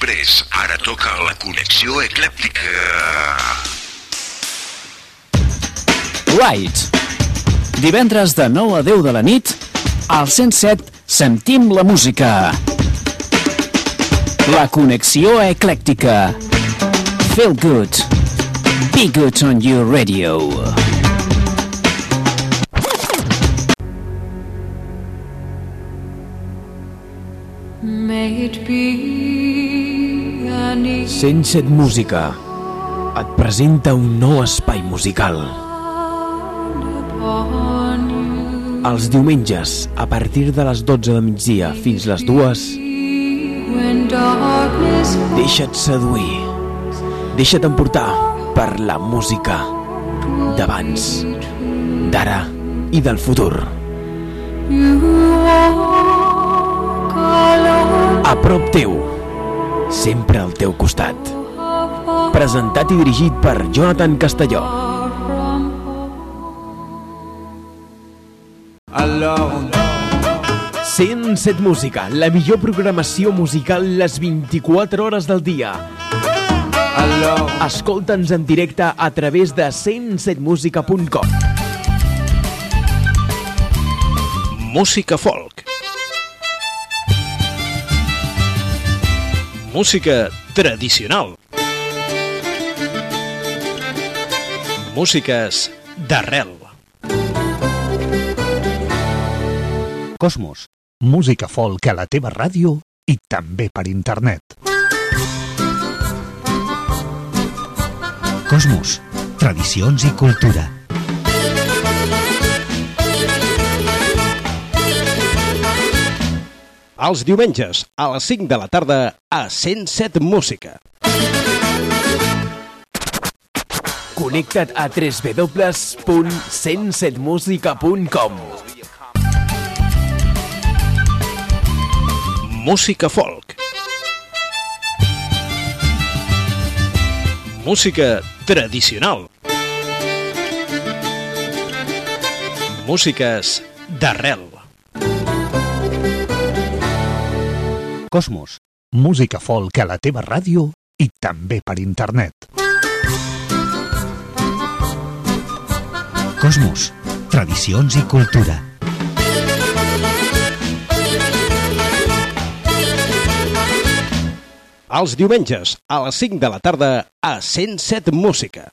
Després. Ara toca la connexió eclèptica. Right. Divendres de 9 a 10 de la nit, al 107 sentim la música. La connexió eclèctica. Feel good. Be good on your radio. May it be 107 Música et presenta un nou espai musical. Els diumenges, a partir de les 12 de migdia fins les 2, when darkness deixa't seduir. Deixa't emportar per la música d'abans, d'ara i del futur. A prop teu, sempre al teu costat. Presentat i dirigit per Jonathan Castelló. from 107 Música, la millor programació musical les 24 hores del dia. Escolta'ns en directe a través de 107musica.com. Música folk. Música tradicional. Músiques d'arrel. Cosmos, música folk a la teva ràdio i també per internet. Cosmos, tradicions i cultura. Els diumenges, a les 5 de la tarda, a 107 Música. Connecta't a www.107musica.com Música folk. Música tradicional. Músiques d'arrel. Cosmos, música folk a la teva ràdio i també per internet. Cosmos, tradicions i cultura. Els diumenges, a les 5 de la tarda, a 107 Música.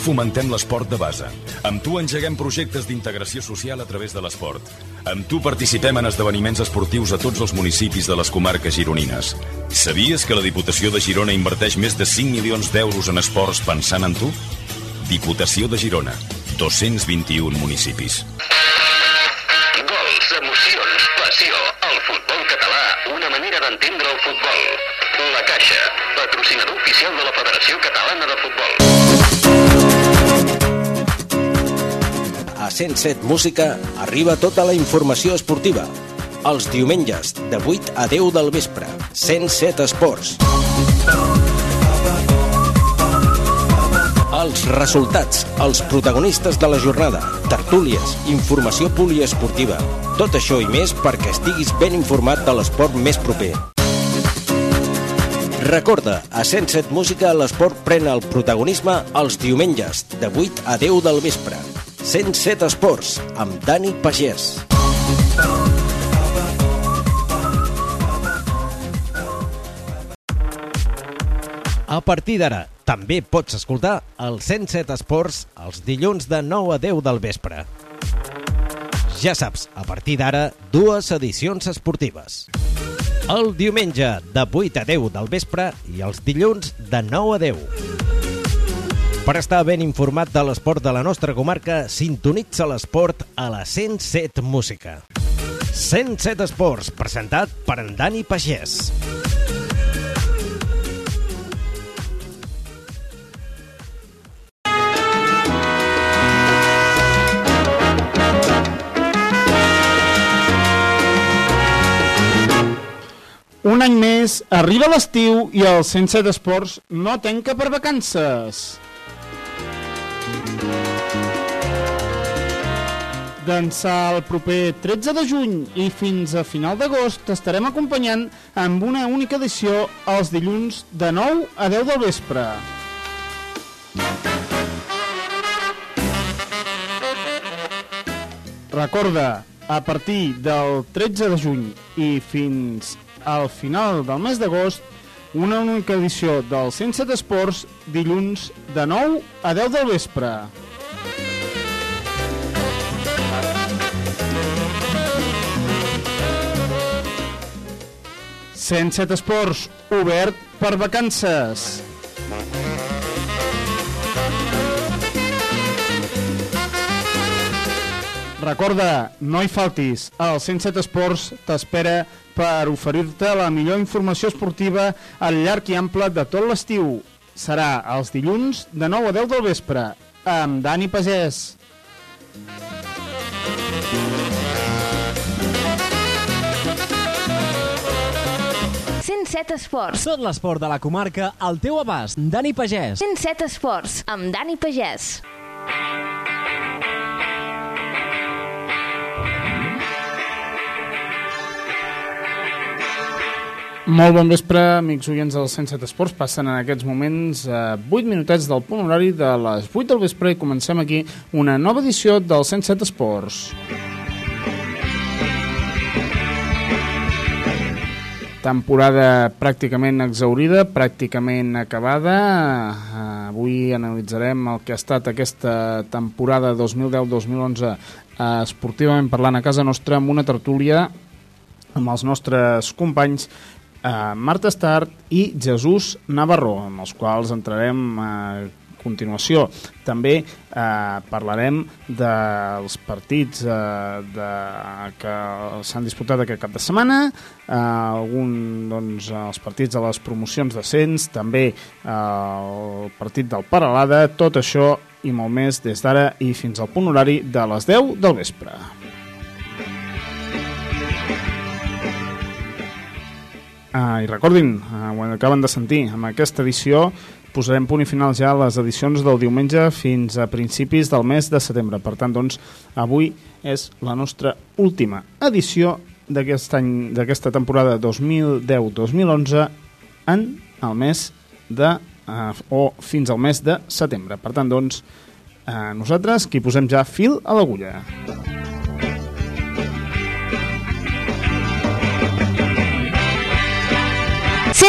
fomentem l'esport de base. Amb tu engeguem projectes d'integració social a través de l'esport. Amb tu participem en esdeveniments esportius a tots els municipis de les comarques gironines. Sabies que la Diputació de Girona inverteix més de 5 milions d'euros en esports pensant en tu? Diputació de Girona. 221 municipis. Gols, emocions, passió. El futbol català, una manera d'entendre el futbol. Caixa, patrocinador oficial de la Federació Catalana de Futbol. A 107 Música arriba tota la informació esportiva. Els diumenges, de 8 a 10 del vespre. 107 Esports. Els resultats, els protagonistes de la jornada, tertúlies, informació poliesportiva. Tot això i més perquè estiguis ben informat de l'esport més proper. Recorda, a 107 Música l'esport pren el protagonisme els diumenges, de 8 a 10 del vespre. 107 Esports, amb Dani Pagès. A partir d'ara, també pots escoltar el 107 Esports els dilluns de 9 a 10 del vespre. Ja saps, a partir d'ara, dues edicions esportives. El diumenge de 8 a 10 del vespre i els dilluns de 9 a 10. Per estar ben informat de l'esport de la nostra comarca, sintonitza l'esport a la 107 Música. 107 Esports, presentat per en Dani Pagès. Un any més, arriba l'estiu i el 107 Esports no tanca per vacances. D'ençà el proper 13 de juny i fins a final d'agost t'estarem acompanyant amb una única edició els dilluns de 9 a 10 del vespre. Recorda, a partir del 13 de juny i fins al final del mes d'agost, una única edició del 107 Esports dilluns de 9 a 10 del vespre. ...107 Esports, obert per vacances. Recorda, no hi faltis, el 107 Esports t'espera per oferir-te la millor informació esportiva al llarg i ample de tot l'estiu. Serà els dilluns de 9 a 10 del vespre, amb Dani Pagès. set Esports. Tot l'esport de la comarca al teu abast. Dani Pagès. 107 Esports, amb Dani Pagès. Molt bon vespre, amics oients del 107 Esports. Passen en aquests moments eh, 8 minutets del punt horari de les 8 del vespre i comencem aquí una nova edició del 107 Esports. Temporada pràcticament exaurida, pràcticament acabada. Eh, avui analitzarem el que ha estat aquesta temporada 2010-2011 eh, esportivament parlant a casa nostra amb una tertúlia amb els nostres companys eh, Marta Start i Jesús Navarro, amb els quals entrarem a continuació. També eh, parlarem dels partits eh, de, que s'han disputat aquest cap de setmana, eh, algun, doncs, els partits de les promocions d'ascens, també eh, el partit del Paralada, tot això i molt més des d'ara i fins al punt horari de les 10 del vespre. Uh, I recordin, uh, ho acaben de sentir, amb aquesta edició posarem punt i final ja a les edicions del diumenge fins a principis del mes de setembre. Per tant, doncs, avui és la nostra última edició d'aquest any d'aquesta temporada 2010-2011 en el mes de uh, o fins al mes de setembre. Per tant, doncs, uh, nosaltres qui posem ja fil a l'agulla.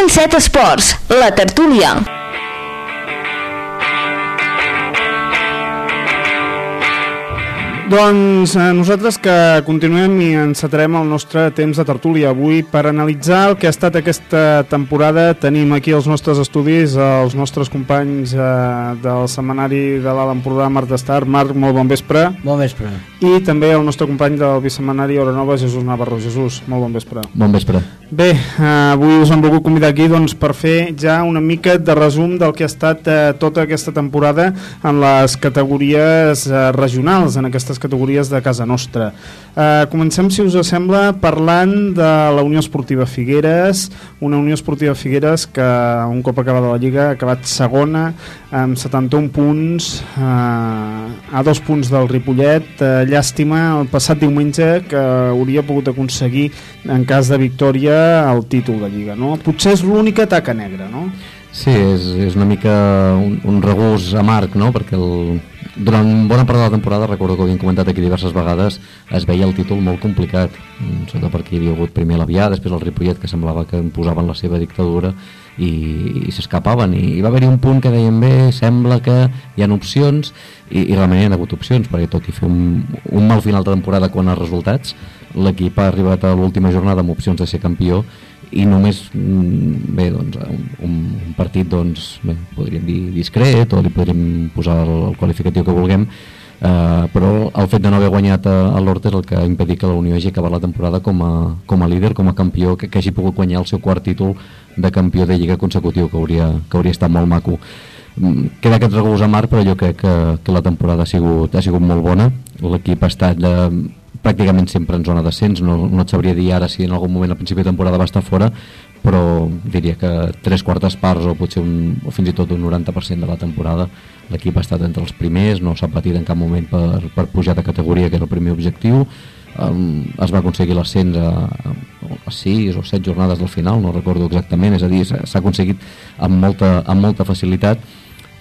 107 Esports, la tertúlia. Doncs eh, nosaltres que continuem i encetarem el nostre temps de tertúlia avui per analitzar el que ha estat aquesta temporada. Tenim aquí els nostres estudis, els nostres companys eh, del setmanari de l'Alt Empordà, Marc d'Estar. Marc, molt bon vespre. Bon vespre. I també el nostre company del bisetmanari Hora Nova, Jesús Navarro. Jesús, molt bon vespre. Bon vespre. Bé, eh, avui us hem volgut convidar aquí doncs, per fer ja una mica de resum del que ha estat eh, tota aquesta temporada en les categories eh, regionals, en aquestes categories de casa nostra. Eh, comencem, si us sembla, parlant de la Unió Esportiva Figueres, una Unió Esportiva Figueres que un cop acabada la Lliga ha acabat segona amb 71 punts, eh, a dos punts del Ripollet. Eh, llàstima el passat diumenge que hauria pogut aconseguir en cas de victòria el títol de Lliga. No? Potser és l'única taca negra, no? Sí, és, és una mica un, un regús amarg, no? perquè el, durant bona part de la temporada, recordo que ho havíem comentat aquí diverses vegades, es veia el títol molt complicat, mm, sobretot perquè hi havia hagut primer l'Avià, després el Ripollet, que semblava que imposaven la seva dictadura i, i s'escapaven, i, i va haver-hi un punt que deien bé, sembla que hi ha opcions, i, i realment hi ha hagut opcions, perquè tot i fer un, un mal final de temporada quan els resultats, l'equip ha arribat a l'última jornada amb opcions de ser campió, i només mm, bé, doncs, un, un partit doncs, bé, podríem dir discret o li podríem posar el, el qualificatiu que vulguem eh, però el fet de no haver guanyat a, a l'Horta és el que ha impedit que la Unió hagi acabat la temporada com a, com a líder, com a campió que, que hagi pogut guanyar el seu quart títol de campió de Lliga consecutiu que hauria, que hauria estat molt maco. Mm, queda aquest regús mar però jo crec que, que la temporada ha sigut, ha sigut molt bona. L'equip ha estat de, pràcticament sempre en zona d'ascens, no, no et sabria dir ara si en algun moment al principi de temporada va estar fora, però diria que tres quartes parts o potser un, o fins i tot un 90% de la temporada l'equip ha estat entre els primers, no s'ha patit en cap moment per, per pujar de categoria, que era el primer objectiu, um, es va aconseguir l'ascens a, a 6 o 7 jornades del final, no recordo exactament, és a dir, s'ha aconseguit amb molta, amb molta facilitat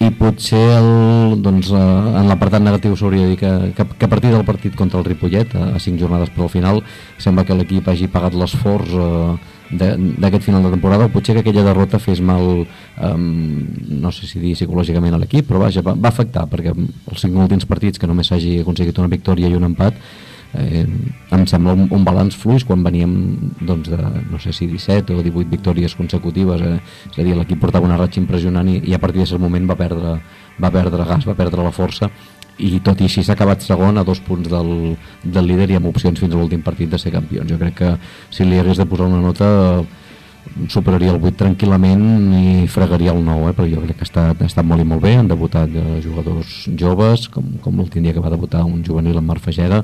i potser el, doncs, eh, en l'apartat negatiu s'hauria de dir que, que, que a partir del partit contra el Ripollet a, a 5 jornades per al final sembla que l'equip hagi pagat l'esforç eh, d'aquest final de temporada. O potser que aquella derrota fes mal eh, no sé si dir psicològicament a l'equip però vaja, va, va afectar perquè els 5 últims partits que només s'hagi aconseguit una victòria i un empat eh, em sembla un, un balanç fluix quan veníem doncs, de, no sé si 17 o 18 victòries consecutives eh? és a dir, l'equip portava una ratxa impressionant i, i a partir d'aquest moment va perdre, va perdre gas, va perdre la força i tot i així s'ha acabat segon a dos punts del, del líder i amb opcions fins a l'últim partit de ser campions jo crec que si li hagués de posar una nota superaria el 8 tranquil·lament i fregaria el 9 eh? però jo crec que ha estat, ha estat molt i molt bé han debutat eh, jugadors joves com, com l'últim dia que va debutar un juvenil en Marc Fageda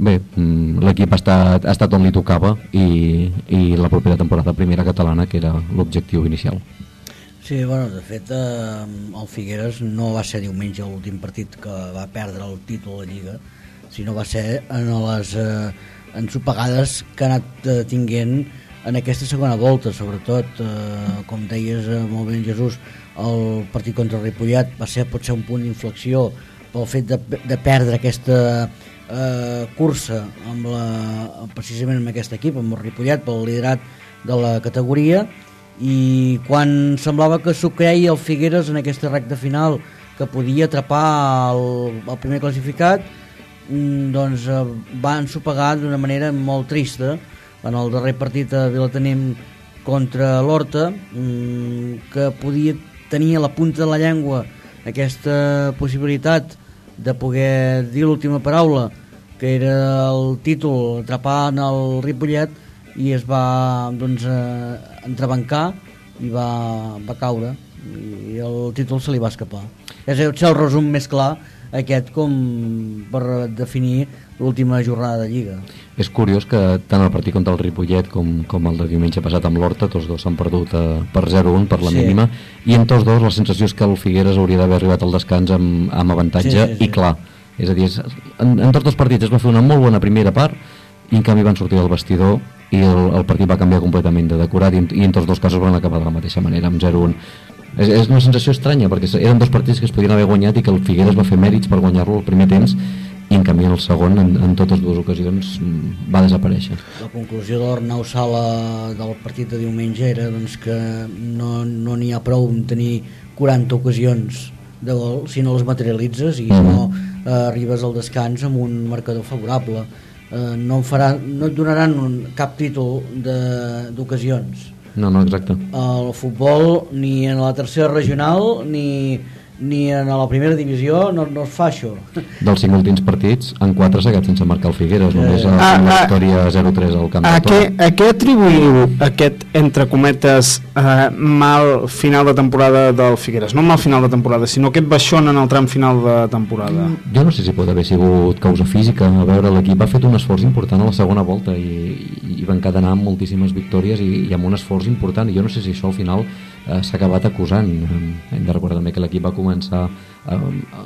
bé, mm, l'equip ha, estat, ha estat on li tocava i, i la propera temporada primera catalana que era l'objectiu inicial. Sí, bueno, de fet eh, el Figueres no va ser diumenge l'últim partit que va perdre el títol de Lliga sinó va ser en les eh, ensopegades que ha anat eh, tinguent en aquesta segona volta sobretot, eh, com deies eh, molt bé Jesús, el partit contra el Ripollet va ser potser un punt d'inflexió pel fet de, de perdre aquesta eh, cursa amb la, precisament amb aquest equip, amb el Ripollet, pel liderat de la categoria i quan semblava que s'ho creia el Figueres en aquesta recta final que podia atrapar el, el primer classificat mm, doncs eh, va ensopegar d'una manera molt trista. En el darrer partit a Vilatenim contra l'Horta mm, que podia tenir a la punta de la llengua aquesta possibilitat de poder dir l'última paraula que era el títol atrapar en el Ripollet i es va doncs, eh, entrebancar i va, va caure i el títol se li va escapar és el resum més clar aquest com per definir l'última jornada de Lliga és curiós que tant el partit contra el Ripollet com, com el de diumenge passat amb l'Horta tots dos s'han perdut eh, per 0-1 per la sí. mínima i en tots dos la sensació és que el Figueres hauria d'haver arribat al descans amb, amb avantatge sí, sí, sí. i clar és a dir, en, en tots els partits es va fer una molt bona primera part i en canvi van sortir del vestidor i el, el partit va canviar completament de decorat i, i en tots dos casos van acabar de la mateixa manera amb 0-1 és, és una sensació estranya perquè eren dos partits que es podien haver guanyat i que el Figueres va fer mèrits per guanyar-lo el primer temps i en canvi en el segon en, en totes dues ocasions mm, va desaparèixer. La conclusió de Sala del partit de diumenge era doncs, que no n'hi no ha prou en tenir 40 ocasions de gol si no les materialitzes i mm -hmm. no eh, arribes al descans amb un marcador favorable eh, no, farà, no et donaran un, cap títol de- d'ocasions No, no, exacte. el futbol ni en la tercera regional ni, ni en la primera divisió no, no es fa això Dels cinc últims partits, en quatre s'ha quedat sense marcar el Figueres, només a Ah, la ah. victòria 0-3 al camp A de a què atribuïu aquest, entre cometes, eh, mal final de temporada del Figueres? No mal final de temporada, sinó aquest baixón en el tram final de temporada. Jo no sé si pot haver sigut causa física. A veure, l'equip ha fet un esforç important a la segona volta i, i va encadenar amb moltíssimes victòries i, i amb un esforç important. I jo no sé si això al final eh, s'ha acabat acusant. Eh, hem de recordar també que l'equip va començar eh,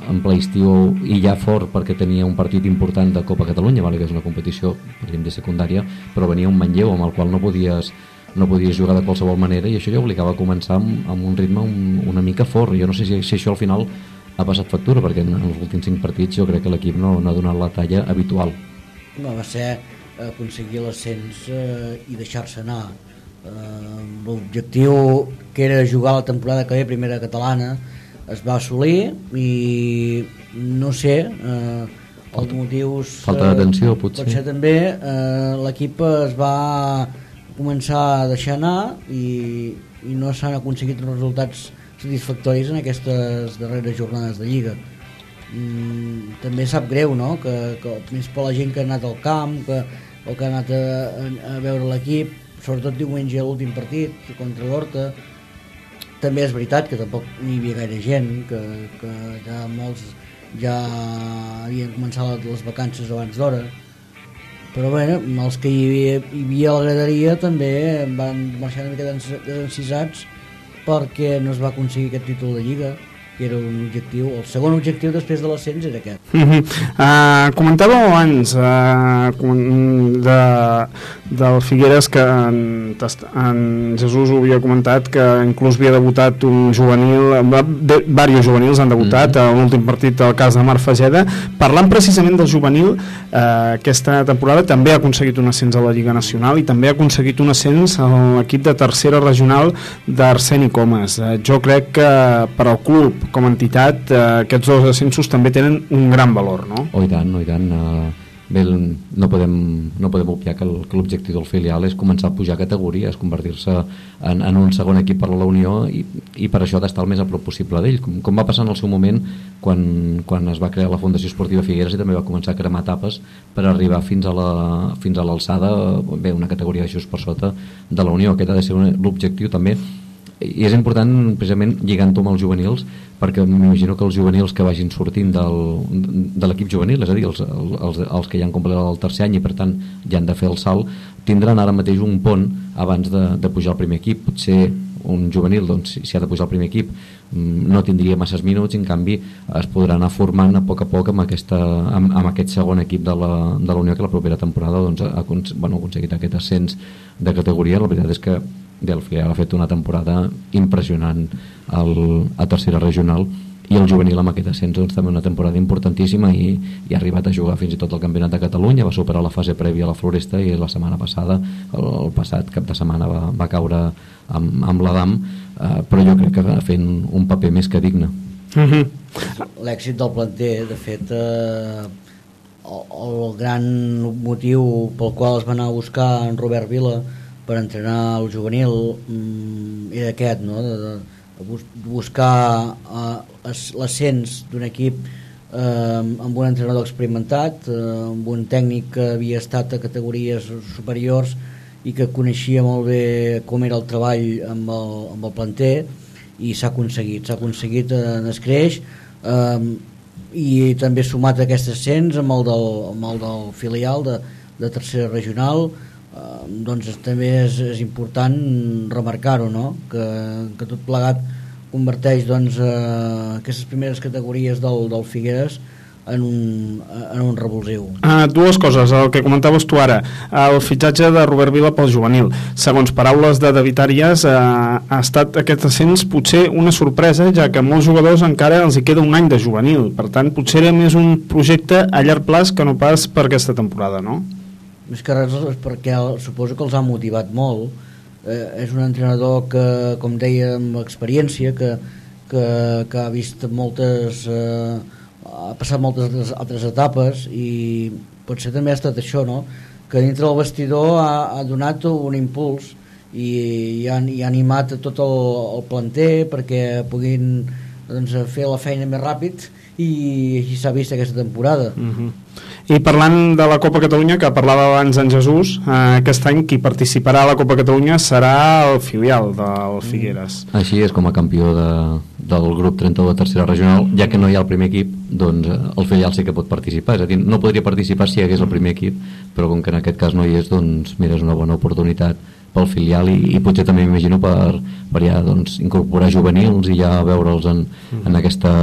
en ple estiu i ja fort perquè tenia un partit important de Copa Catalunya, vale, que és una competició podríem dir secundària, però venia un Manlleu amb el qual no podies no podies jugar de qualsevol manera i això ja obligava a començar amb, amb un ritme un, una mica fort. Jo no sé si, si això al final ha passat factura perquè en els últims cinc partits jo crec que l'equip no, no ha donat la talla habitual no, va ser aconseguir l'ascens eh, i deixar-se anar l'objectiu que era jugar la temporada que ve primera catalana es va assolir i no sé eh, els motius falta d'atenció, potser. potser també eh, l'equip es va començar a deixar anar i, i no s'han aconseguit resultats satisfactoris en aquestes darreres jornades de Lliga mm, també sap greu no? que, que més per la gent que ha anat al camp que, o que ha anat a, a veure l'equip sobretot diumenge l'últim partit contra l'Horta. També és veritat que tampoc n'hi havia gaire gent que, que ja molts ja havien començat les vacances abans d'hora. Però bueno, els que hi havia, hi havia a la graderia també van marxar una mica des- desencisats perquè no es va aconseguir aquest títol de Lliga que era un objectiu, el segon objectiu després de l'ascens era aquest. Uh -huh. uh, comentàveu abans uh, de, del Figueres que en, en Jesús ho havia comentat que inclús havia debutat un juvenil va- de, diversos juvenils han debutat a l'últim partit del cas de Marc Fageda parlant precisament del juvenil uh, aquesta temporada també ha aconseguit un ascens a la Lliga Nacional i també ha aconseguit un ascens a l'equip de tercera regional d'Arseni Comas uh, jo crec que per al club com a entitat uh, aquests dos ascensos també tenen un gran valor no? Oh, i tant, oh, i tant. Uh, bé, no podem, no podem obviar que l'objectiu del filial és començar a pujar categories, convertir-se en, en un segon equip per a la Unió i, i per això d'estar el més a prop possible d'ell, com, com va passar en el seu moment quan, quan es va crear la Fundació Esportiva Figueres i també va començar a cremar tapes per arribar fins a la- fins a l'alçada, bé, una categoria just per sota de la Unió. Aquest ha de ser l'objectiu també i és important precisament lligant-ho amb els juvenils perquè m'imagino que els juvenils que vagin sortint del, de l'equip juvenil és a dir, els, els, els que ja han completat el tercer any i per tant ja han de fer el salt tindran ara mateix un pont abans de, de pujar al primer equip. Potser un juvenil doncs, si, ha de pujar al primer equip mm, no tindria masses minuts en canvi es podrà anar formant a poc a poc amb, aquesta, amb, amb aquest segon equip de la, de la Unió que la propera temporada doncs, ha, bueno, aconseguit aquest ascens de categoria. La veritat és que el Figueroa ha fet una temporada impressionant al, a tercera regional i el juvenil amb aquest ascens doncs, també una temporada importantíssima i, i ha arribat a jugar fins i tot el Campionat de Catalunya va superar la fase prèvia a la Floresta i la setmana passada, el, el passat cap de setmana va, va caure amb, amb l'Adam eh, però jo crec que va fent un paper més que digne Uh -huh. L'èxit del planter, de fet, eh, el, el gran motiu pel qual es va anar a buscar en Robert Vila per entrenar el juvenil mm, era aquest, no? de, de, de bus- buscar eh, l'ascens d'un equip eh, amb un entrenador experimentat, eh, amb un tècnic que havia estat a categories superiors i que coneixia molt bé com era el treball amb el, amb el planter i s'ha aconseguit, s'ha aconseguit en escreix eh, i també sumat aquest ascens amb el del, amb el del filial de, de tercera regional doncs també és, és important remarcar-ho no? que, que tot plegat converteix doncs, eh, aquestes primeres categories del, del Figueres en un, en un revulsiu Uh, dues coses, el que comentaves tu ara el fitxatge de Robert Vila pel juvenil segons paraules de David Arias uh, ha estat aquest ascens potser una sorpresa, ja que molts jugadors encara els hi queda un any de juvenil per tant potser era més un projecte a llarg plaç que no pas per aquesta temporada no? Més que res és perquè el, suposo que els ha motivat molt eh, és un entrenador que com deia amb experiència que, que, que ha vist moltes eh, ha passat moltes altres- altres etapes i potser també ha estat això, no? que dintre del vestidor ha, ha donat un impuls i, i, ha, i ha animat tot el, el planter perquè puguin doncs, fer la feina més ràpid i així s'ha vist aquesta temporada. Mhm. I parlant de la Copa Catalunya, que parlava abans en Jesús, eh, aquest any qui participarà a la Copa Catalunya serà el filial del Figueres. Així és com a campió de, del grup 31 de tercera regional, ja que no hi ha el primer equip, doncs eh, el filial sí que pot participar, és a dir, no podria participar si hi hagués el primer equip, però com que en aquest cas no hi és, doncs mira, és una bona oportunitat pel filial i, i potser també m'imagino per, per ja doncs, incorporar juvenils i ja veure'ls en, en, aquesta,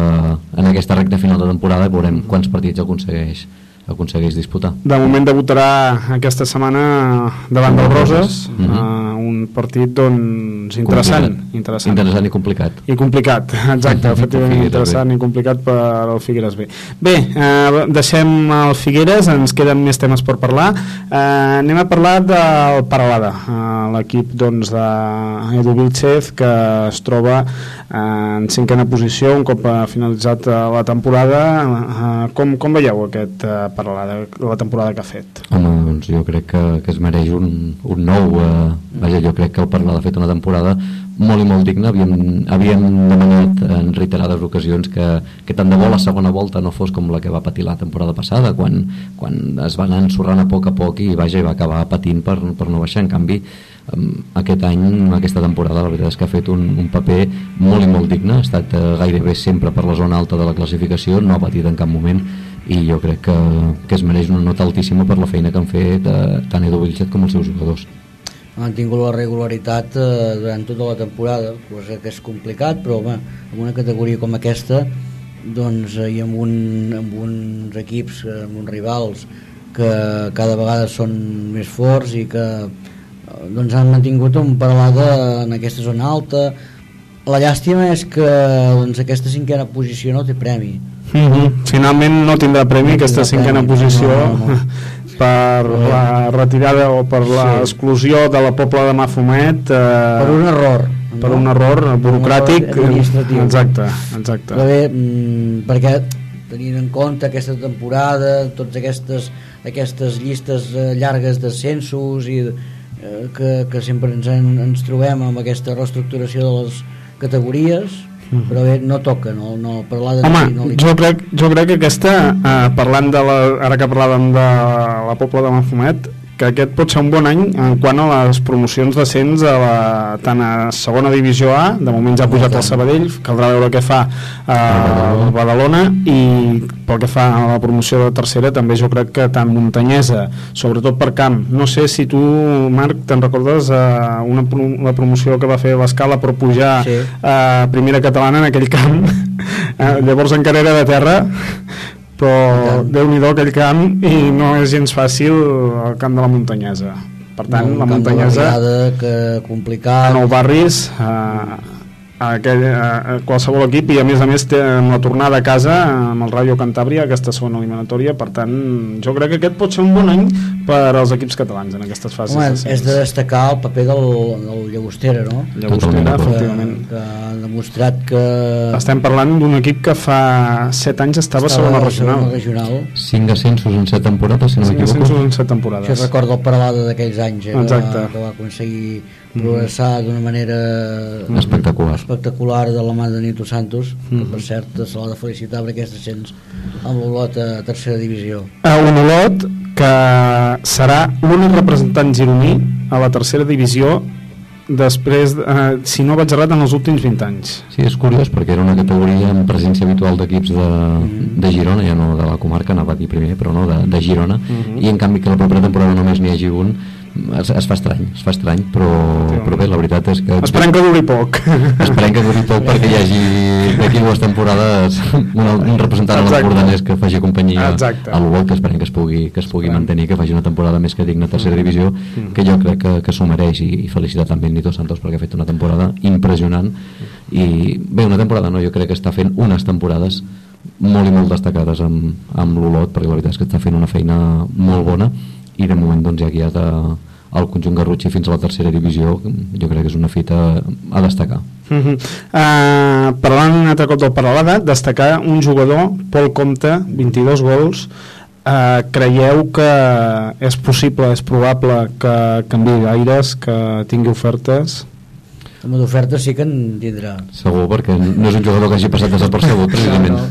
en aquesta recta final de temporada i veurem quants partits aconsegueix aconsegueix disputar. De moment debutarà aquesta setmana davant del Roses, Mhm. eh, un partit doncs interessant, Complicat. interessant. Interessant i complicat. I complicat, exacte, efectivament interessant B. i complicat per al Figueres B. Bé, eh, deixem el Figueres, ens queden més temes per parlar. Eh, anem a parlar del Paralada, eh, l'equip doncs, de Edu Vilchez que es troba en cinquena posició un cop ha finalitzat eh, la temporada. Eh, com, com veieu aquest eh, Paralada, la temporada que ha fet? Home, doncs jo crec que, que es mereix un, un nou eh, vaja, jo crec que el Parla ha fet una temporada molt i molt digna havíem, havíem demanat en reiterades ocasions que, que tant de bo la segona volta no fos com la que va patir la temporada passada quan, quan es va anar ensorrant a poc a poc i vaja, va acabar patint per, per no baixar en canvi aquest any, aquesta temporada la veritat és que ha fet un, un paper molt i molt digne, ha estat eh, gairebé sempre per la zona alta de la classificació, no ha patit en cap moment i jo crec que, que es mereix una nota altíssima per la feina que han fet eh, tant Edu Vilchet com els seus jugadors. Han tingut la regularitat eh, durant tota la temporada, cosa que és complicat, però home, en una categoria com aquesta doncs, eh, i amb, un, amb uns equips, eh, amb uns rivals que cada vegada són més forts i que doncs han mantingut un paralada en aquesta zona alta la llàstima és que doncs, aquesta cinquena posició no té premi Mm -hmm. Finalment no tindrà premi aquesta cinquena posició no, no. per la retirada o per l'exclusió de la Pobla de Mafumet eh, per un error per no? un error burocràtic error administratiu. exacte, exacte. però bé, mm, perquè tenint en compte aquesta temporada totes aquestes, aquestes llistes eh, llargues d'ascensos i eh, que, que sempre ens, en, ens trobem amb aquesta reestructuració de les categories Mhm. però bé, no toca no, no parlar de Home, no li... jo crec, jo crec que aquesta, eh, parlant de la, ara que parlàvem de la Pobla de Mafumet, que aquest pot ser un bon any en quant a les promocions d'ascens a la, tant a segona divisió A, de moment ja ha pujat el Sabadell, caldrà veure què fa eh, el Badalona i pel que fa a la promoció de tercera també jo crec que tant muntanyesa sobretot per camp, no sé si tu Marc te'n recordes eh, una, la promoció que va fer l'escala per pujar Sí. a primera catalana en aquell camp? Eh, llavors encara era de terra però déu nhi aquell camp i no és gens fàcil el camp de la muntanyesa. Per tant un la muntanyesa que complicat a nou barris a, a, aquell, a, a qualsevol equip i a més a més té amb la tornada a casa amb el Rayo Cantàbria aquesta segona eliminatòria per tant jo crec que aquest pot ser un bon any per als equips catalans en aquestes fases Home, és de destacar el paper del, del Llagostera, no? Llagostera, que, efectivament. que ha demostrat que... estem parlant d'un equip que fa 7 anys estava, a segona regional segona regional. 5 ascensos en 7 temporades, si no m'equivoco. ascensos en 7 temporades. Això recorda el Paralada d'aquells anys, eh, que, Exacte. va, que va aconseguir progressar d'una manera Espectacular. espectacular de la mà de Nito Santos, que Mhm. per cert se l'ha de felicitar per aquest ascens amb l'Olot a tercera divisió. a un Olot que serà l'únic representant gironí a la tercera divisió després, eh, si no vaig errat, en els últims 20 anys. Sí, és curiós perquè era una categoria amb presència habitual d'equips de, de Girona, ja no de la comarca, anava a dir primer, però no, de, de Girona, Mhm. i en canvi que la propera temporada només n'hi hagi un, es, es fa estrany, es fa estrany, però, però bé, la veritat és que... Esperem que duri poc. Esperem que duri poc perquè hi hagi d'aquí dues temporades un, un representant Exacte. l'Empordanès que faci companyia Exacte. a l'Olot, que esperem que es pugui, que es pugui mantenir, que faci una temporada més que digna a tercera divisió, Mm. que jo crec que, que s'ho mereix i, i felicitar també Nito Santos perquè ha fet una temporada impressionant i bé, una temporada no, jo crec que està fent unes temporades molt i molt destacades amb, amb l'Olot perquè la veritat és que està fent una feina molt bona i de moment doncs hi ha qui has de, el conjunt Garrotxí fins a la tercera divisió jo crec que és una fita a destacar Uh -huh. uh, parlant un altre cop del Paralada, destacar un jugador, Pol Comte, 22 gols, uh, creieu que és possible, és probable que canvi d'aires, que tingui ofertes? Home, d'ofertes sí que en tindrà. segur perquè no és un jugador que hagi passat desapercebut precisament No, no.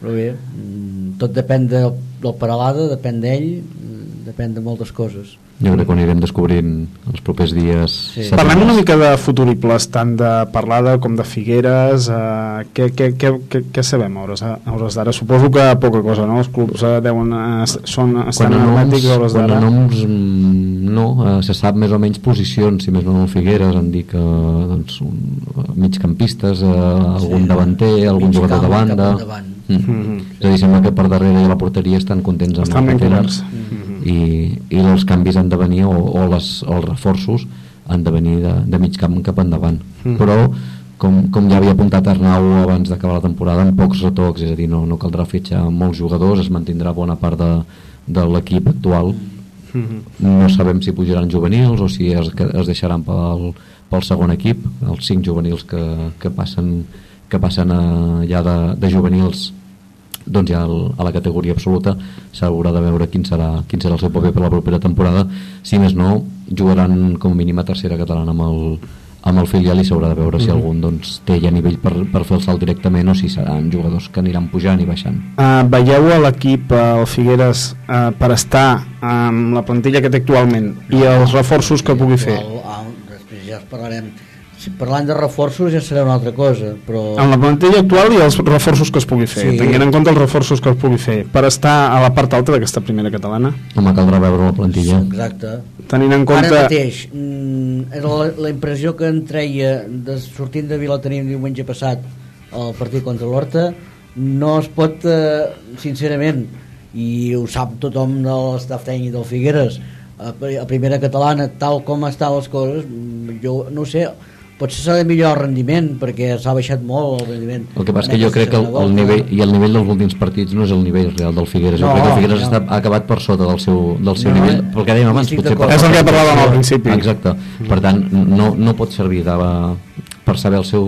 Però bé, mm, tot depèn del, del Paralada, depèn d'ell, mm, depèn de moltes coses. jo crec que ho anirem descobrint els propers dies Sí. Parlem una mica de futuribles, tant de Parlada com de Figueres. Uh, què, què, què, què, què sabem a hores, a hores d'ara? Suposo que poca cosa, no? Els clubs uh, deuen, uh, són, estan hermètics a hores d'ara. noms mm, no, eh, se sap més o menys posicions si més no en Figueres en dir que doncs, un, migcampistes eh, algun Sí. davanter, algun jugador de banda cap endavant. mm. Mhm. és a dir, sembla que per darrere a la porteria estan contents amb Estan el ben que tenen coberts. I, i els canvis han de venir o, o, les, o els reforços han de venir de, de mig camp cap endavant Mhm. però com, com ja havia apuntat Arnau abans d'acabar la temporada amb pocs retocs, és a dir, no, no caldrà fitxar molts jugadors, es mantindrà bona part de, de l'equip actual Mhm. no sabem si pujaran juvenils o si es, es deixaran pel, pel segon equip els cinc juvenils que, que passen que passen a, ja de, de juvenils doncs ja el, a la categoria absoluta s'haurà de veure quin serà, quin serà el seu paper per la propera temporada si més no jugaran com a mínim a tercera catalana amb el, amb el filial i s'haurà de veure si algun doncs, té ja nivell per, per fer el salt directament o si seran jugadors que aniran pujant i baixant Uh, veieu a l'equip, uh, el Figueres, uh, per estar amb la plantilla que té actualment i els reforços que pugui fer? Després ja parlarem. Si parlant de reforços ja serà una altra cosa, però... Amb la plantilla actual i els reforços que es pugui fer, Sí. tenint en compte els reforços que es pugui fer, per estar a la part alta d'aquesta primera catalana. home, caldrà veure la plantilla Exacte. Tenint en compte... Ara mateix, mm, era la, la impressió que em treia de, sortint de Vilatenim diumenge passat al partit contra l'Horta, no es pot, eh, sincerament, i ho sap tothom de l'estaf tècnic del Figueres, a, a primera catalana, tal com estan les coses, jo no ho sé, potser s'ha de millorar el rendiment, perquè s'ha baixat molt el rendiment. El que passa en que jo crec que el, el nivell i el nivell dels últims partits no és el nivell real del Figueres. Jo No, crec que el Figueres no. està, ha acabat per sota del seu, del seu No, nivell, eh, pel que dèiem abans, potser per És el que parlàvem al principi. Exacte. Per tant, no, no pot servir de, per saber el seu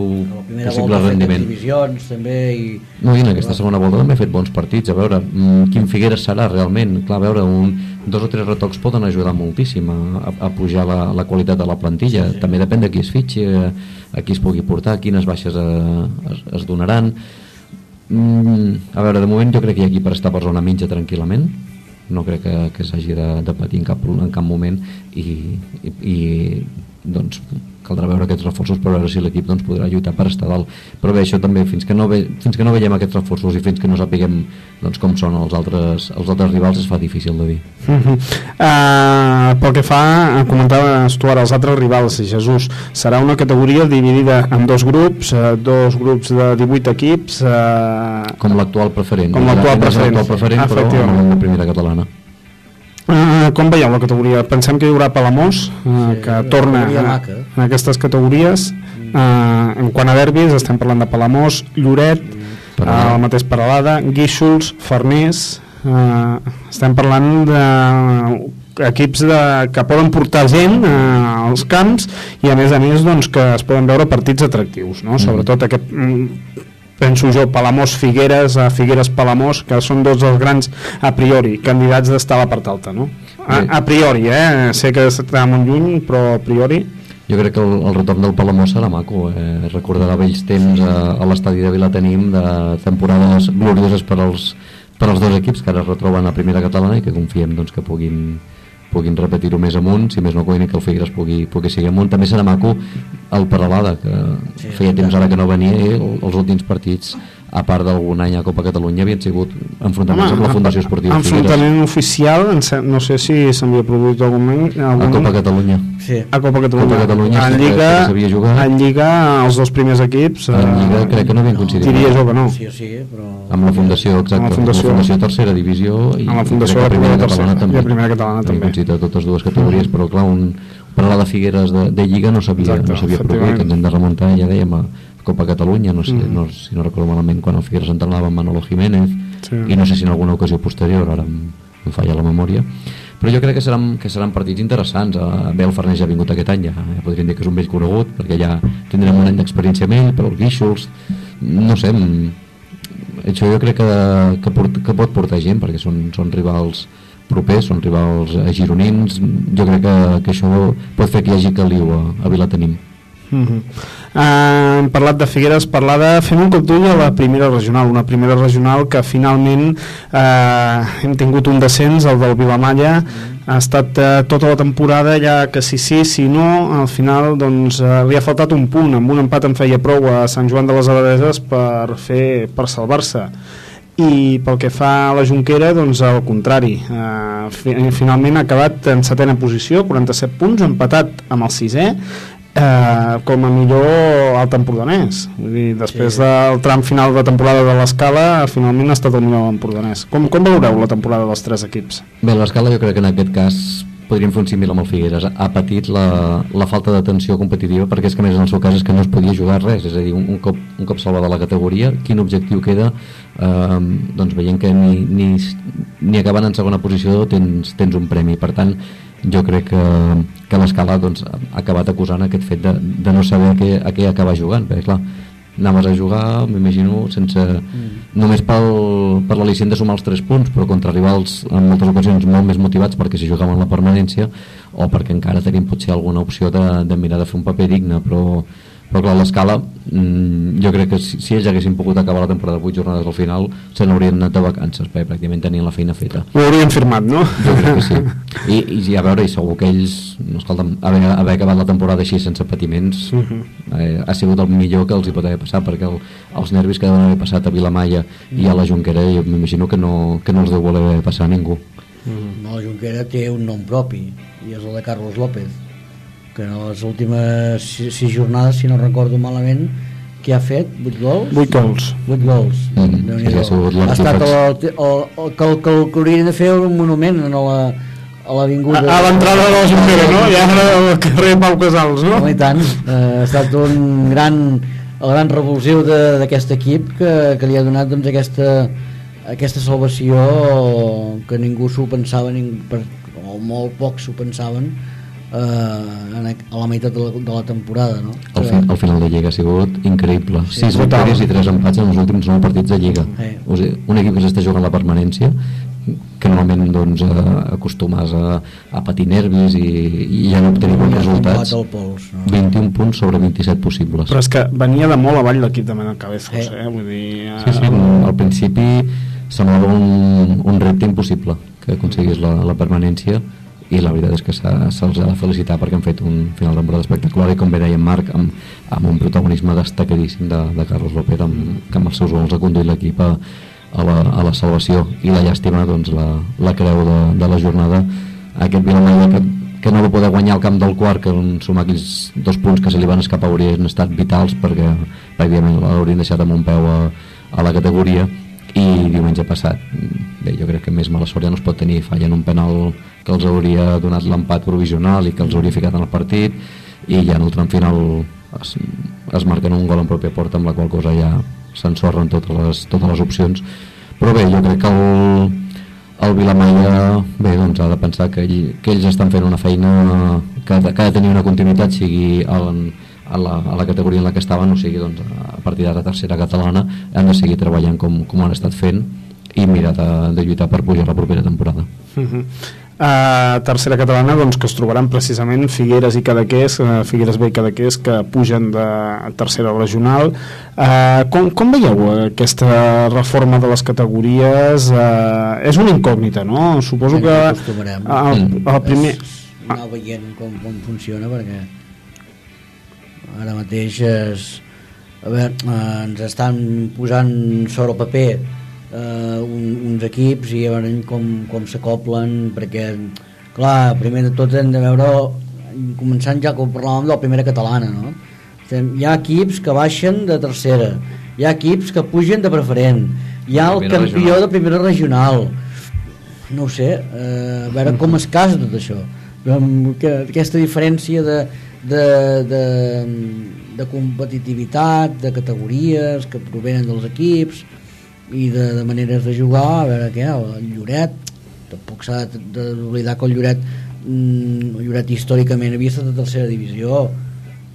possible rendiment. exhibicions també i... No, i en aquesta segona volta també ha fet bons partits. A veure, mm, quin Figueres serà realment? Clar, a veure, un, dos o tres retocs poden ajudar moltíssim a, a, a pujar la, la qualitat de la plantilla. Sí, sí. També depèn de qui es fitxi, a, a qui es pugui portar, quines baixes eh, es, es donaran. Mm, a veure, de moment jo crec que hi ha aquí per estar per zona mitja tranquil·lament no crec que, que s'hagi de, de patir en cap, en cap moment i, i, i doncs caldrà veure aquests reforços per veure si l'equip doncs, podrà lluitar per estar dalt. Però bé, això també, fins que no, ve, fins que no veiem aquests reforços i fins que no sapiguem doncs, com són els altres, els altres rivals es fa difícil de dir. Uh -huh. uh, pel que fa, comentaves tu ara, els altres rivals, Jesús, serà una categoria dividida en dos grups, uh, dos grups de 18 equips. Uh, com l'actual preferent. Com l'actual preferent, preferent però amb la primera catalana Uh, com veieu la categoria? Pensem que hi haurà Palamós, uh, sí, que torna maca. en aquestes categories. Uh, en quant a derbis, estem parlant de Palamós, Lloret, uh, el mateix Paralada, Guíxols, Farners... Uh, estem parlant de equips de, que poden portar gent uh, als camps i a més a més doncs, que es poden veure partits atractius no? sobretot aquest mm, penso jo, Palamós Figueres a Figueres Palamós, que són dos dels grans a priori, candidats d'estar a la part alta no? a, a priori, eh? sé que està molt lluny però a priori Jo crec que el, el retorn del Palamós serà maco, eh? recordarà vells temps a, a l'estadi de Vilatenim de temporades glorioses per als, per als dos equips que ara es retroben a primera catalana i que confiem doncs, que puguin, puguin repetir-ho més amunt, si més no coini que el Figueres pugui, pugui seguir amunt. També serà maco el Paralada, que Sí, feia temps ara que no venia i el- els últims partits a part d'algun any a Copa Catalunya havien sigut enfrontaments amb la Fundació Esportiva Figueres enfrontament oficial no sé si s'havia produït algun, algun a Copa Catalunya Sí. a Copa Catalunya, Copa Catalunya en que- Lliga, s'havia jugat. en Lliga els dos primers equips en Lliga crec que no havien coincidit diria jo que no Sí, sí, però... amb la Fundació, exacte, Amb la Fundació. amb la Fundació Tercera Divisió i Amb la Fundació de Primera Catalana Tercera, també. i a Primera Catalana Havien també. coincidit a totes dues categories, però clar, un parlar de Figueres de, de Lliga no s'havia no produït, ens hem de remuntar, ja dèiem, a Copa Catalunya, no sé, Mm. no, si no recordo malament, quan el Figueres entrenava amb Manolo Jiménez, Sí. i no sé si en alguna ocasió posterior, ara em, em falla la memòria però jo crec que seran, que seran partits interessants uh, bé el Farners ja ha vingut aquest any ja, ja podríem dir que és un vell conegut perquè ja tindrem un any d'experiència amb ell però el Guíxols no sé això jo crec que, que, port, que pot portar gent perquè són, són rivals propers, són rivals eh, gironins jo crec que, que això pot fer que hi hagi caliu a, a Vilatenim Uh -huh. uh, hem parlat de Figueres, parlar de... Fem un cop d'ull a la primera regional, una primera regional que finalment uh, hem tingut un descens, el del Vilamalla, ha estat uh, tota la temporada ja que si sí, si no, al final doncs, uh, li ha faltat un punt, amb un empat en feia prou a Sant Joan de les Abadeses per, fer, per salvar-se. I pel que fa a la Junquera doncs al contrari. Fi, finalment ha acabat en setena posició 47 punts, empatat amb el sisè eh, com a millor al tempordanès Vull dir, després sí. del tram final de temporada de l'escala finalment ha estat el millor empordanès com, com valoreu la temporada dels tres equips? Bé, l'escala jo crec que en aquest cas podríem fer un símil amb el Figueres. Ha patit la, la falta d'atenció competitiva perquè és que més en el seu cas és que no es podia jugar res és a dir, un, un, cop, un cop salvada la categoria quin objectiu queda? Eh, doncs veient que ni, ni, ni acabant en segona posició tens, tens un premi. Per tant jo crec que, que l'escala doncs, ha acabat acusant aquest fet de, de no saber a què, a què acaba jugant perquè clar, anaves a jugar m'imagino sense mm. només pel, per l'al·licient de sumar els 3 punts però contra rivals en moltes ocasions molt més motivats perquè si jugaven la permanència o perquè encara tenim potser alguna opció de, de mirar de fer un paper digne però però clar, l'escala mmm, jo crec que si, si ells haguessin pogut acabar la temporada de 8 jornades al final se n'haurien anat de vacances perquè pràcticament tenien la feina feta ho haurien firmat, no? jo crec que sí i, i a veure, i segur que ells no, escolta, haver, haver acabat la temporada així sense patiments uh -huh. eh, ha sigut el millor que els hi pot haver passat perquè el, els nervis que deuen haver passat a Vilamalla uh -huh. i a la Junquera jo m'imagino que, no, que no els deu voler passar a ningú uh -huh. no, la Junquera té un nom propi i és el de Carlos López que en les últimes sis, sis jornades, si no recordo malament, que ha fet? 8 gols? 8 gols. 8 gols. Mm, sí, ha estat el, el, el, que, el, que haurien de fer un monument a la, a l'avinguda a, a l'entrada de la Junquera no? i ara al carrer Pau Casals no? no i tant, eh, ha estat un gran el gran revulsiu d'aquest equip que, que li ha donat doncs, aquesta, aquesta salvació que ningú s'ho pensava ningú, per, o molt pocs s'ho pensaven eh, a la meitat de la, de la temporada no? el, fi, el final de Lliga ha sigut increïble sí, 6 victòries i 3 empats en els últims 9 partits de Lliga sí. o sigui, un equip que s'està jugant la permanència que normalment doncs, eh, acostumes a, a patir nervis i, i ja no obtenir bons resultats pols, no? 21 punts sobre 27 possibles però és que venia de molt avall l'equip de Manel Cabezos eh. eh? Vull dir, eh... sí, sí, al principi semblava un, un repte impossible que aconseguís la, la permanència i la veritat és que se'ls se ha de felicitar perquè han fet un final de temporada espectacular i com bé deia Marc amb, amb un protagonisme destacadíssim de, de Carlos López amb, que amb els seus gols ha conduït l'equip a, a, la, a la salvació. I la llàstima doncs, la, la creu de, de la jornada. Aquest Vilamalla que, que no va poder guanyar el camp del quart que en sumar aquells dos punts que se li van escapar haurien estat vitals perquè l'haurien deixat amb un peu a, a la categoria i diumenge passat. Bé, jo crec que més mala sort ja no es pot tenir. Fallen un penal que els hauria donat l'empat provisional i que els hauria ficat en el partit i ja en el tram final es, es marquen un gol en pròpia porta amb la qual cosa ja s'ensorren totes les, totes les opcions. Però bé, jo crec que el, el Vilamalla bé, doncs ha de pensar que, ell, que ells estan fent una feina que, que ha de tenir una continuïtat sigui el, a la, a la categoria en la que estaven, o sigui, doncs, a partir de la tercera catalana han de seguir treballant com, com han estat fent i mirar de, de lluitar per pujar la propera temporada. Uh -huh. Uh, tercera catalana doncs, que es trobaran precisament Figueres i Cadaqués uh, Figueres B i Cadaqués que pugen de tercera regional uh, com, com veieu aquesta reforma de les categories uh, és una incògnita no? suposo que el, el primer anar veient com, com funciona perquè ara mateix és, a veure, eh, ens estan posant sobre el paper eh, un, uns equips i a veure com, com s'acoplen perquè clar, primer de tot hem de veure començant ja com parlàvem de la primera catalana no? hi ha equips que baixen de tercera hi ha equips que pugen de preferent hi ha el campió regional. de primera regional no ho sé eh, a veure com es casa tot això que, aquesta diferència de, de, de, de competitivitat, de categories que provenen dels equips i de, de maneres de jugar, a veure què, el Lloret tampoc s'ha de- d'oblidar que el Lloret mm, el Lloret històricament havia estat a tercera divisió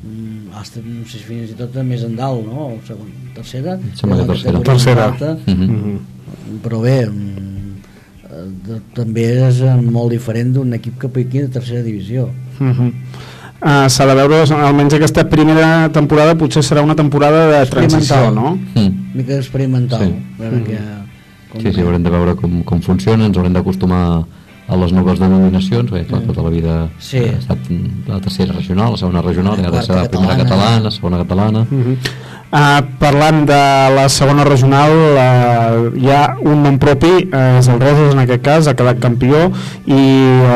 mm, ha estat, no sé si fins i tot més en dalt no? O segon, tercera Sembla que tercera. Tercera. alta. Mhm. però bé mm, eh, de, també és molt diferent d'un equip que aquí de tercera divisió Uh -huh. Uh, s'ha de veure almenys aquesta primera temporada potser serà una temporada de transició no? Mm. una mica experimental Sí. Mhm. què, com Sí, sí, haurem de veure com, com funciona, ens haurem d'acostumar a les noves denominacions, perquè clar, tota la vida Sí. ha estat la tercera regional, la segona regional, quarta serà la primera catalana. catalana, segona catalana. Uh -huh. uh, parlant de la segona regional uh, hi ha un nom propi uh, és el Roses en aquest cas, ha quedat campió i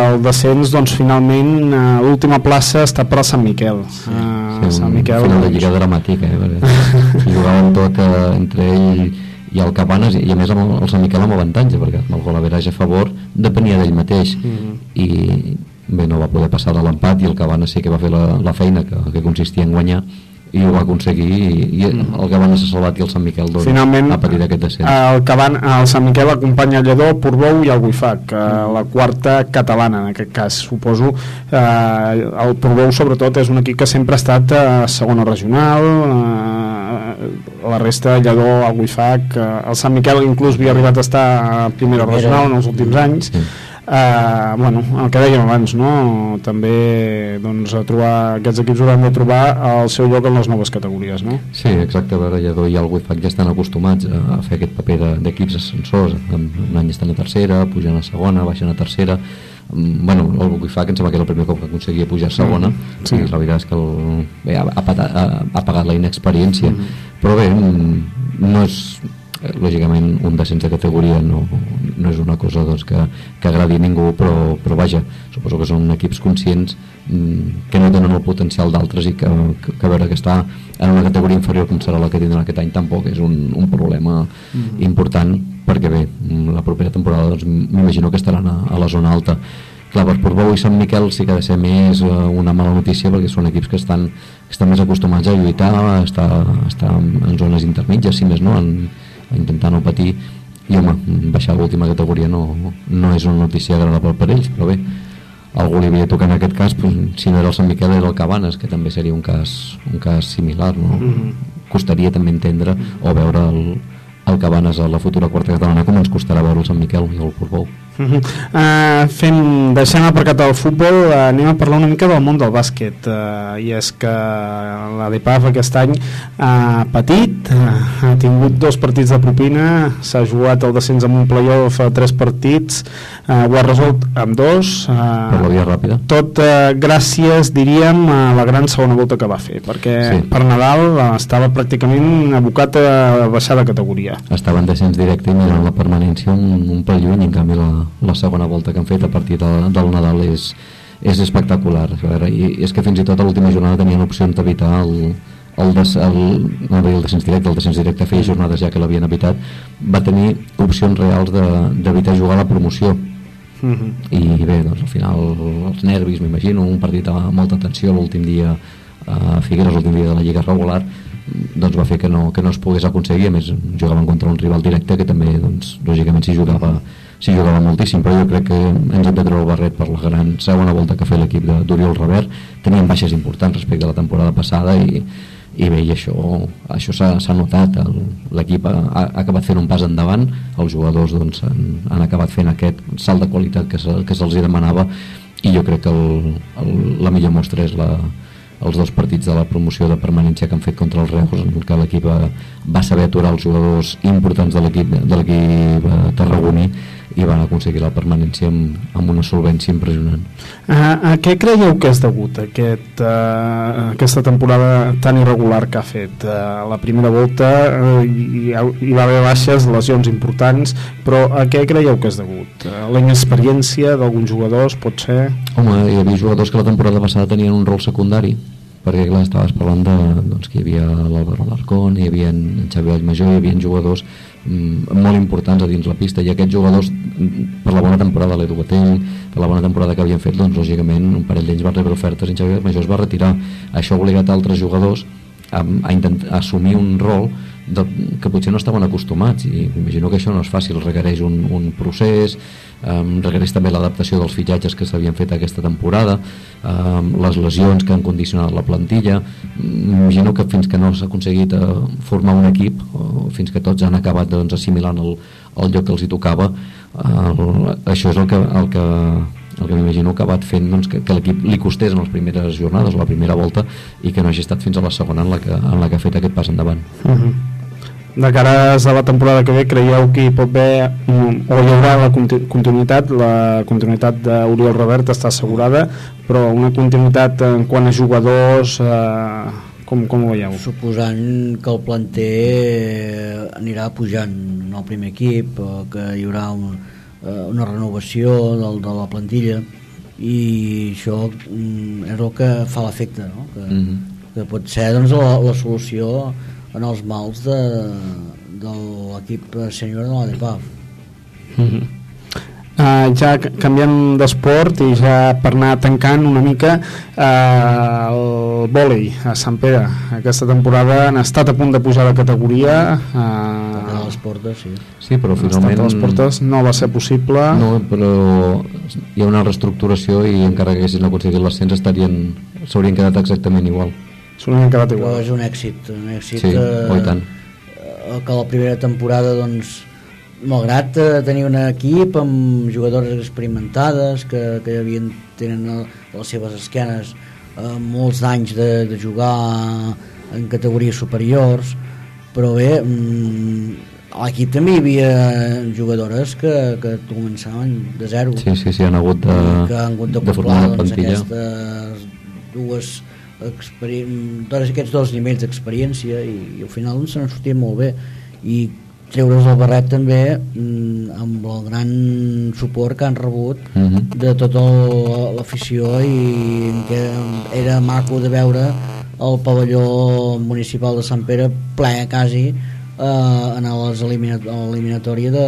el descens doncs finalment uh, l'última plaça està per al Sant Miquel uh, Sí, Sant un Miquel final de doncs, lliga dramàtica, eh, jugaven tot eh, entre ell i el Cabanes, i a més amb el, el Sant Miquel amb avantatge, perquè amb el gol a favor depenia d'ell mateix, Mhm. i bé, no va poder passar de l'empat, i el Cabanes sí que va fer la, la feina que, que consistia en guanyar, i ho va aconseguir, i, i el Cabanes s'ha salvat i el Sant Miquel doncs, Mhm. Finalment, ha patit aquest descens. el que van el Sant Miquel acompanya Lledó, Portbou i el Guifac eh, la quarta catalana en aquest cas suposo eh, el Portbou sobretot és un equip que sempre ha estat a segona regional eh, la resta Lledó, el Guifac eh, el Sant Miquel inclús havia arribat a estar a primera Primera. regional en els últims anys eh, bueno, el que dèiem abans no? també doncs, a trobar, aquests equips hauran de trobar el seu lloc en les noves categories no? Sí, exacte, a veure, Lledó i el Guifac ja estan acostumats a, fer aquest paper de- d'equips ascensors, un any estan a tercera, pugen a segona, baixen a tercera Mm, bueno, el Guifac em sembla que era el primer cop que aconseguia pujar a segona Mm, sí. i la veritat és que el, bé, ha, ha, ha, ha pagat la inexperiència Mm. però bé, mm, no és lògicament un descens de categoria no, no és una cosa doncs, que, que agradi a ningú però, però vaja, suposo que són equips conscients mm, que no tenen el potencial d'altres i que, que, que veure que està en una categoria inferior com serà la que tindran aquest any tampoc és un, un problema Mhm. important perquè bé, mm, la propera temporada doncs, m'imagino que estaran a, a la zona alta clar, per Portbou i Sant Miquel sí que ha de ser més eh, una mala notícia perquè són equips que estan, que estan més acostumats a lluitar, a estar, a estar en zones intermitges, si més no, en, intentar no patir i home, baixar a l'última categoria no, no és una notícia agradable per ells, però bé algú li havia de tocar en aquest cas doncs, si no era el Sant Miquel era el Cabanes que també seria un cas, un cas similar no? Mhm. costaria també entendre o veure el, el Cabanes a la futura quarta catalana com ens costarà veure el Sant Miquel i el Portbou Uh -huh. uh, fem, deixem aparcat el futbol uh, anem a parlar una mica del món del bàsquet uh, i és que la DEPAF aquest any ha patit uh, ha tingut dos partits de propina s'ha jugat el descens amb un playoff a tres partits uh, ho ha resolt amb dos uh, per la via ràpida tot uh, gràcies diríem a la gran segona volta que va fer perquè Sí. per Nadal uh, estava pràcticament abocat a baixar de categoria estava en descens directe i mirant la permanència un, un pel lluny, en canvi la, la segona volta que han fet a partir de, del Nadal és, és espectacular veure, i és que fins i tot a l'última jornada tenien opcions d'evitar el, el, des, el, no el descens directe, el descens directe feia jornades ja que l'havien evitat va tenir opcions reals de- d'evitar de, jugar la promoció uh -huh. i bé, doncs al final els nervis m'imagino, un partit amb molta tensió l'últim dia a Figueres l'últim dia de la Lliga regular doncs va fer que no, que no es pogués aconseguir a més jugaven contra un rival directe que també doncs, lògicament s'hi jugava s'hi jugava moltíssim, però jo crec que ens hem de treure el barret per la gran segona volta que fet l'equip d'Oriol Revert tenien baixes importants respecte a la temporada passada i, i bé, i això, això s'ha notat. L'equip ha, ha acabat fent un pas endavant. Els jugadors doncs, han, han acabat fent aquest salt de qualitat que, se, que demanava i jo crec que el, el, la millor mostra és la, els dos partits de la promoció de permanència que han fet contra els Reus en què l'equip va, va saber aturar els jugadors importants de l'equip de l'equip eh, tarragoní i van aconseguir la permanència amb, amb una solvència impressionant A, a què creieu que és degut aquest, uh, aquesta temporada tan irregular que ha fet? Uh, la primera volta uh, hi, hi va haver baixes, lesions importants, però a què creieu que és degut? Uh, la inexperiència d'alguns jugadors, pot ser? Home, hi havia jugadors que la temporada passada tenien un rol secundari perquè clar, estaves parlant de, doncs, que hi havia l'Álvaro Alarcón, hi havia en Xavi Vallmajor, hi havia jugadors mm, molt importants a dins la pista i aquests jugadors mm, per la bona temporada l'Edu Batell, per la bona temporada que havien fet doncs lògicament un parell d'ells van rebre ofertes i en Xavi Vallmajor es va retirar. Això ha obligat altres jugadors a, a, intentar, a assumir un rol de, que potser no estaven acostumats i m'imagino que això no és fàcil, requereix un, un procés, um, requereix també l'adaptació dels fitxatges que s'havien fet aquesta temporada, um, les lesions que han condicionat la plantilla, m'imagino que fins que no s'ha aconseguit uh, formar un equip, o fins que tots han acabat doncs, assimilant el, el lloc que els hi tocava, uh, això és el que, el que el que m'imagino que ha acabat fent doncs, que, que l'equip li costés en les primeres jornades la primera volta i que no hagi estat fins a la segona en la que, en la que ha fet aquest pas endavant Uh -huh. De cara a la temporada que ve, creieu que hi pot haver mm, o hi haurà la conti- continuïtat la continuïtat d'Oriol Robert està assegurada però una continuïtat en quant a jugadors eh, com, com ho veieu? Suposant que el planter eh, anirà pujant en el primer equip, o que hi haurà un, eh, una renovació del, de la plantilla i això mm, és el que fa l'efecte no? que, Mhm. que pot ser doncs, la, la solució en els mals de, de l'equip sènior de la DEPAF Uh -huh. Uh, ja ca- canviant d'esport i ja per anar tancant una mica uh, el vòlei a Sant Pere aquesta temporada han estat a punt de pujar de categoria uh, a les portes sí. Sí, però finalment... a les portes no va ser possible No, però hi ha una reestructuració i encara que haguessin aconseguit l'ascens estarien s'haurien quedat exactament igual. S'haurien quedat però és un èxit un èxit Sí, tant. eh, que la primera temporada doncs malgrat eh, tenir un equip amb jugadores experimentades que, que havien, tenen a les seves esquenes eh, molts anys de, de jugar en categories superiors però bé mm, a l'equip també hi havia jugadores que, que començaven de zero Sí, sí, sí, han hagut de, que han hagut de, de formar una doncs, plantilla. aquestes dues tots aquests dos nivells d'experiència i, i al final se n'han sortit molt bé i treure's el barret també mm, amb el gran suport que han rebut Mhm. de tota l'afició i que era maco de veure el pavelló municipal de Sant Pere ple quasi eh, en les elimina l'eliminatòria de,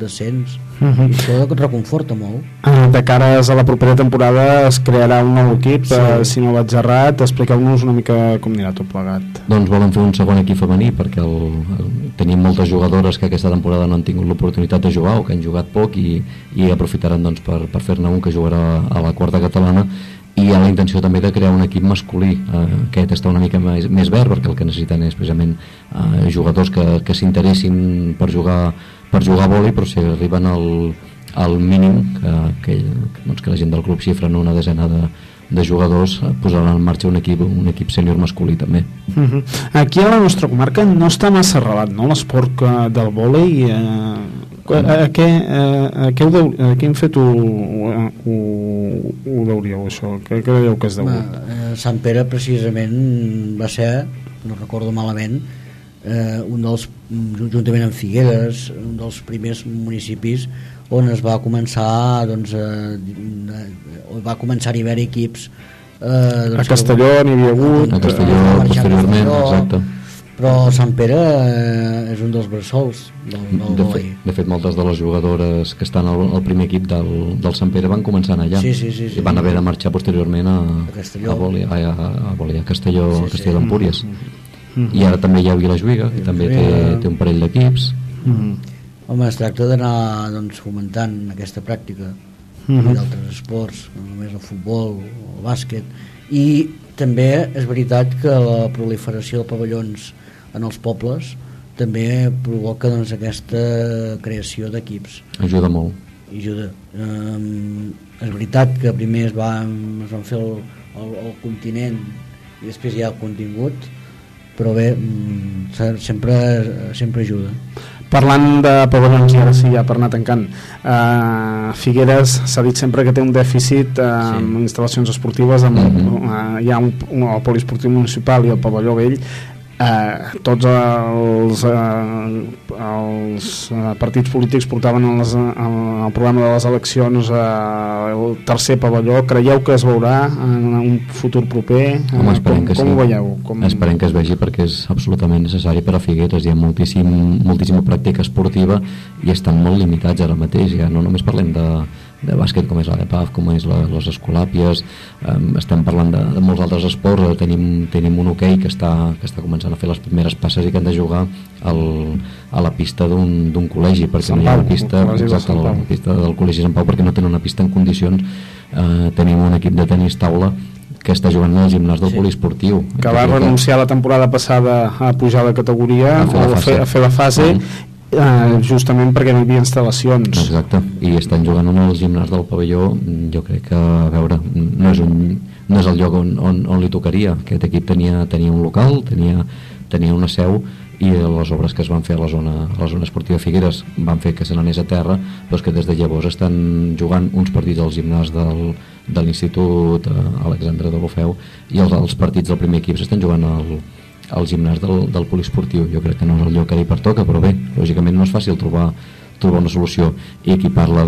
de cens. Mhm. i això reconforta molt. Uh, de cares a la propera temporada es crearà un nou equip Sí. uh, si no vaig errat expliqueu-nos una mica com anirà tot plegat. Doncs volen fer un segon equip femení perquè el, el, tenim moltes jugadores que aquesta temporada no han tingut l'oportunitat de jugar o que han jugat poc i, i aprofitaran doncs, per, per fer-ne un que jugarà a la quarta catalana i ha la intenció també de crear un equip masculí eh, aquest està una mica més, més verd perquè el que necessiten és precisament eh, jugadors que, que s'interessin per jugar per jugar a vòlei però si arriben al, al mínim que, que, doncs, que la gent del club xifra en una desena de, de jugadors eh, posaran en marxa un equip, un equip sènior masculí també Uh -huh. Aquí a la nostra comarca no està massa arrelat, no?, l'esport que- del vòlei. Eh, a, a, què, a, a què, ho deu, a hem fet ho, ho, ho, ho veuríeu, això? Què, què creieu que és degut? Eh, Sant Pere precisament va ser, no recordo malament, eh, un dels, juntament amb Figueres, un dels primers municipis on es va començar doncs, eh, on va començar a haver equips eh, A Castelló n'hi havia hagut. A Castelló, va marxar posteriorment, Castelló, exacte. Però Sant Pere eh, és un dels bressols del, del de, fet, de fet moltes de les jugadores que estan al, al primer equip del, del Sant Pere van començar allà Sí, sí, sí, sí. i van haver de marxar posteriorment a, A Castelló. a, Voli, a, a, a, Voli, a Castelló, Sí, sí. Castelló d'Empúries Mhm. i ara també hi ha Vilajuïga que també té, té un parell d'equips Mhm. Home, es tracta d'anar doncs, fomentant aquesta pràctica Mhm. i d'altres esports, no només el futbol el bàsquet i també és veritat que la proliferació de pavellons en els pobles també provoca doncs, aquesta creació d'equips. Ajuda molt. Ajuda. Um, és veritat que primer es, va, es van fer el, el, el continent i després hi ha el contingut però bé, mm, se- sempre, sempre ajuda. Parlant de pavellons i ara sí, ja per anar tancant uh, Figueres s'ha dit sempre que té un dèficit uh, sí. amb instal·lacions esportives amb, uh, hi ha un, un, el poliesportiu municipal i el pavelló vell eh, tots els, eh, els eh, partits polítics portaven en les, en el programa de les eleccions eh, el tercer pavelló creieu que es veurà en un futur proper Eh, Home, com, que com sí. ho veieu? Com... Esperem que es vegi perquè és absolutament necessari per a Figueres. Hi ha moltíssim, moltíssima pràctica esportiva i estan molt limitats ara mateix. Ja no només parlem de, de bàsquet com és la de PAF, com és la, les escolàpies, eh, estem parlant de, de molts altres esports, eh, tenim, tenim un hoquei que, està, que està començant a fer les primeres passes i que han de jugar al, a la pista d'un col·legi, perquè Sant no hi ha una pista, el exacte, la Pau. pista del col·legi Sant Pau perquè no tenen una pista en condicions, eh, tenim un equip de tenis taula que està jugant al gimnàs del sí. poliesportiu. que va renunciar la temporada passada a pujar de categoria A fer la o a fase. fer, a fer la fase eh, justament perquè no hi havia instal·lacions Exacte, i estan jugant en el gimnàs del pavelló, jo crec que, a veure, no és, un, no és el lloc on, on, on li tocaria. Aquest equip tenia, tenia un local, tenia, tenia una seu, i les obres que es van fer a la zona, a la zona esportiva Figueres van fer que se n'anés a terra, però que des de llavors estan jugant uns partits al gimnàs del, de l'Institut eh, Alexandre de l'Ofeu i els, els partits del primer equip s'estan jugant al, al gimnàs del, del poliesportiu. Jo crec que no és el lloc que li pertoca, però bé, lògicament no és fàcil trobar trobar una solució. I qui parla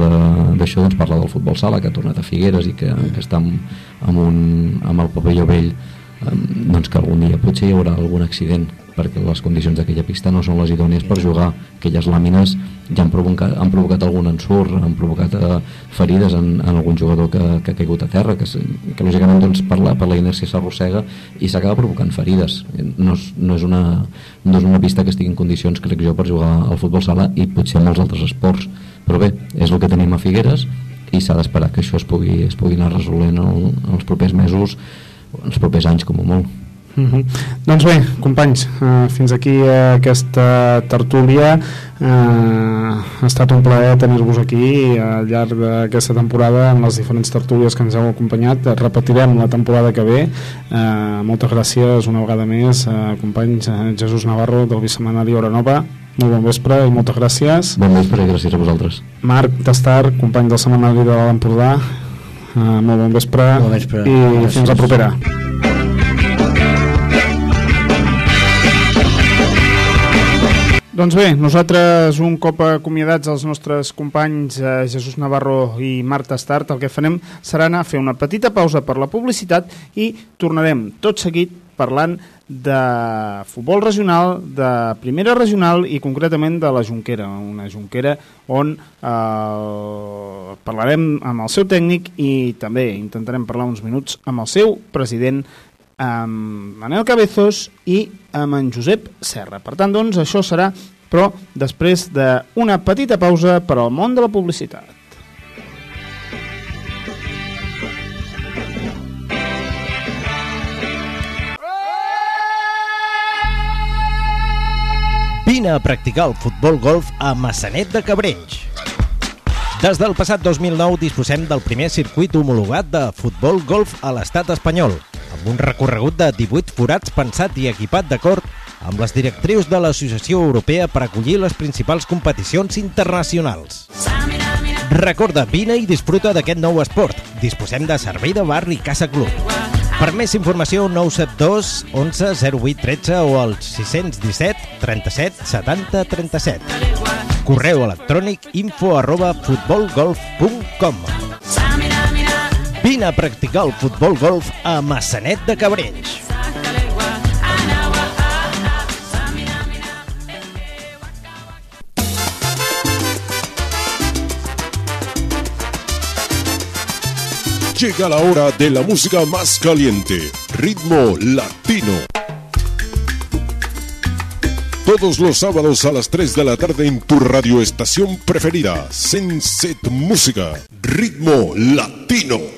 d'això doncs parla del futbol sala que ha tornat a Figueres i que, que està amb, amb, un, amb el pavelló vell. Doncs que algun dia potser hi haurà algun accident perquè les condicions d'aquella pista no són les idònies per jugar aquelles làmines ja han provocat, han provocat algun ensurt han provocat eh, ferides en, en algun jugador que, que ha caigut a terra que, que lògicament doncs, per, la, per la inèrcia s'arrossega i s'acaba provocant ferides. No és, no, és una, no és una pista que estigui en condicions crec jo per jugar al futbol sala i potser molts altres esports. Però bé, és el que tenim a Figueres i s'ha d'esperar que això es pugui, es pugui anar resolent el, en els propers mesos els propers anys com a molt Uh -huh. Doncs bé, companys, uh, fins aquí uh, aquesta tertúlia. Uh, ha estat un plaer tenir-vos aquí al llarg d'aquesta temporada en les diferents tertúlies que ens heu acompanyat. Repetirem la temporada que ve. Uh, moltes gràcies una vegada més, uh, companys. Uh, Jesús Navarro, del Bisemanari Hora Nova. Molt bon vespre i moltes gràcies. Bon vespre i gràcies a vosaltres. Marc Tastar, company del Setmanari de l'Empordà. Uh, molt bon vespre, Bon vespre. i Gràcies. fins la propera. Doncs bé, nosaltres un cop acomiadats els nostres companys eh, Jesús Navarro i Marta Start, el que farem serà anar a fer una petita pausa per la publicitat i tornarem tot seguit parlant de futbol regional, de primera regional i concretament de la Junquera, una Junquera on eh, parlarem amb el seu tècnic i també intentarem parlar uns minuts amb el seu president amb Manel Cabezos i amb en Josep Serra. Per tant, doncs, això serà, però després d'una petita pausa per al món de la publicitat. Vine a practicar el futbol golf a Massanet de Cabrenys. Des del passat 2009 disposem del primer circuit homologat de futbol golf a l'estat espanyol, amb un recorregut de 18 forats pensat i equipat d'acord amb les directrius de l'Associació Europea per acollir les principals competicions internacionals. Recorda, vine i disfruta d'aquest nou esport. Disposem de servei de bar i casa club. Per més informació, 972 11 08 13 o al 617 37 70 37. Correu electrònic info arroba futbolgolf.com Vine a practicar el golf a Massanet de Cabrenys. Llega la hora de la música más caliente, ritmo latino. Todos los sábados a las 3 de la tarde en tu radioestación preferida, Senset Música, ritmo latino.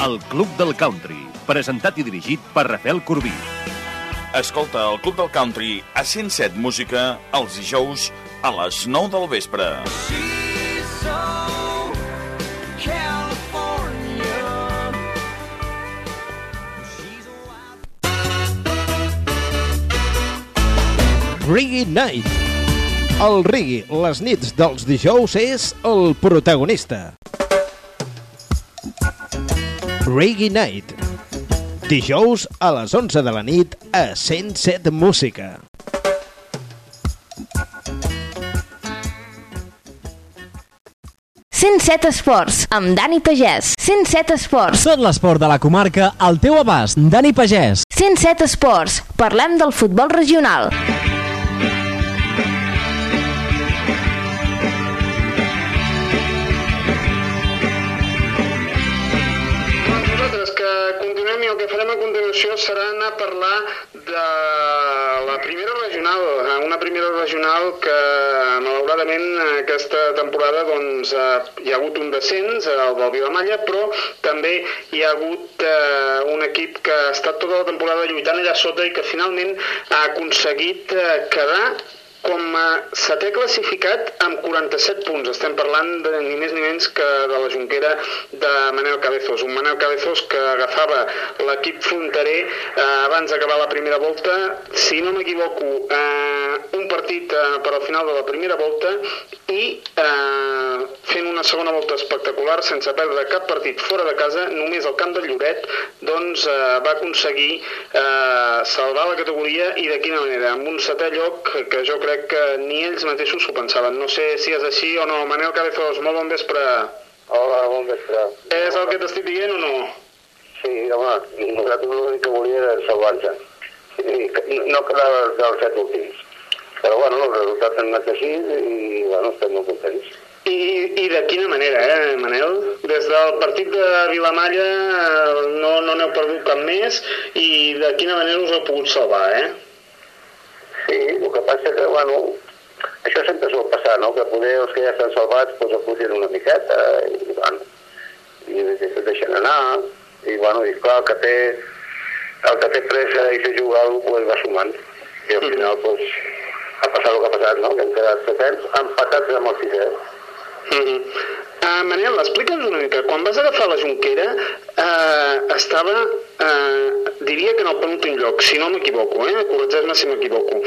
El Club del Country, presentat i dirigit per Rafael Corbí. Escolta el Club del Country a 107 Música els dijous a les 9 del vespre. Reggae Night. El reggae, les nits dels dijous, és el protagonista. Reggae Night. Dijous a les 11 de la nit a 107 Música. set Esports, amb Dani Pagès. 107 Esports. Tot l'esport de la comarca al teu abast. Dani Pagès. 107 Esports. Parlem del futbol regional. Farem a continuació serà a parlar de la primera regional, eh, una primera regional que malauradament aquesta temporada doncs, eh, hi ha hagut un descens, eh, el del Vilamalla, però també hi ha hagut eh, un equip que ha estat tota la temporada lluitant allà sota i que finalment ha aconseguit eh, quedar com a setè classificat amb 47 punts. Estem parlant de ni més ni menys que de la Junquera de Manel Cabezos. Un Manel Cabezos que agafava l'equip fronterer eh, abans d'acabar la primera volta, si no m'equivoco, eh, un partit eh, per al final de la primera volta i eh, fent una segona volta espectacular sense perdre cap partit fora de casa, només al camp del Lloret, doncs eh, va aconseguir eh, salvar la categoria i de quina manera, amb un setè lloc que jo crec que ni ells mateixos s'ho pensaven. No sé si és així o no. Manel Cabezos, molt bon vespre. Hola, bon vespre. És el que t'estic dient o no? Sí, home, nosaltres l'únic que volia era salvar-se. I no quedar dels set últims. Però bueno, els resultats han anat així i bueno, estem molt contents. I, I de quina manera, eh, Manel? Des del partit de Vilamalla eh, no no n'heu perdut cap més i de quina manera us heu pogut salvar, eh? Sí, el que passa que, bueno, això sempre sol passar, no? Que poder els que ja estan salvats doncs apugen una miqueta i, bueno, i es deixen anar i, bueno, i clar, el que té, el que té pressa i fer jugar alguna cosa, pues, va sumant. I al final, doncs, ha passat el que ha passat, no? Que hem quedat setens, empatats amb el sisè. Mm -hmm. Uh, Manel, explica'ns una mica. Quan vas agafar la Junquera, uh, estava, uh, diria que en el penúltim lloc, si no m'equivoco, eh? corregeix-me si m'equivoco.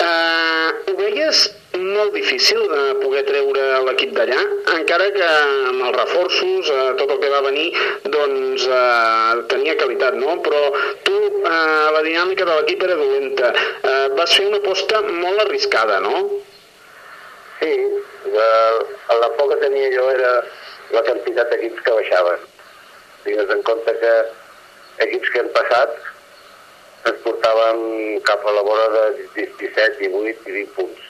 Uh, ho veies molt difícil de poder treure l'equip d'allà, encara que amb els reforços, uh, tot el que va venir, doncs uh, tenia qualitat, no? Però tu, uh, la dinàmica de l'equip era dolenta. Uh, vas fer una aposta molt arriscada, no? Sí, de, la por que tenia jo era la quantitat d'equips que baixaven. Tingues en compte que equips que han passat ens portàvem cap a la vora de 17, 18 i 20 punts.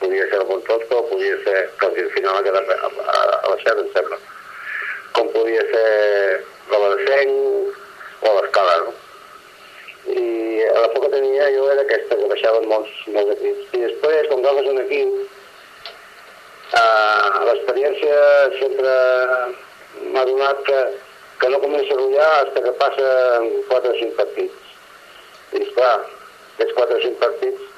Podia ser el Montosco, podia ser que al final ha quedat a, a, a baixar, em sembla. Com podia ser l'Abadesenc o l'Escala, no? I la por que tenia jo era aquesta, que baixaven molts, molts equips. I després, quan agafes un equip, Uh, L'experiència sempre m'ha donat que, que no comença a rullar fins que passen 4 o 5 partits. I esclar, aquests 4 o 5 partits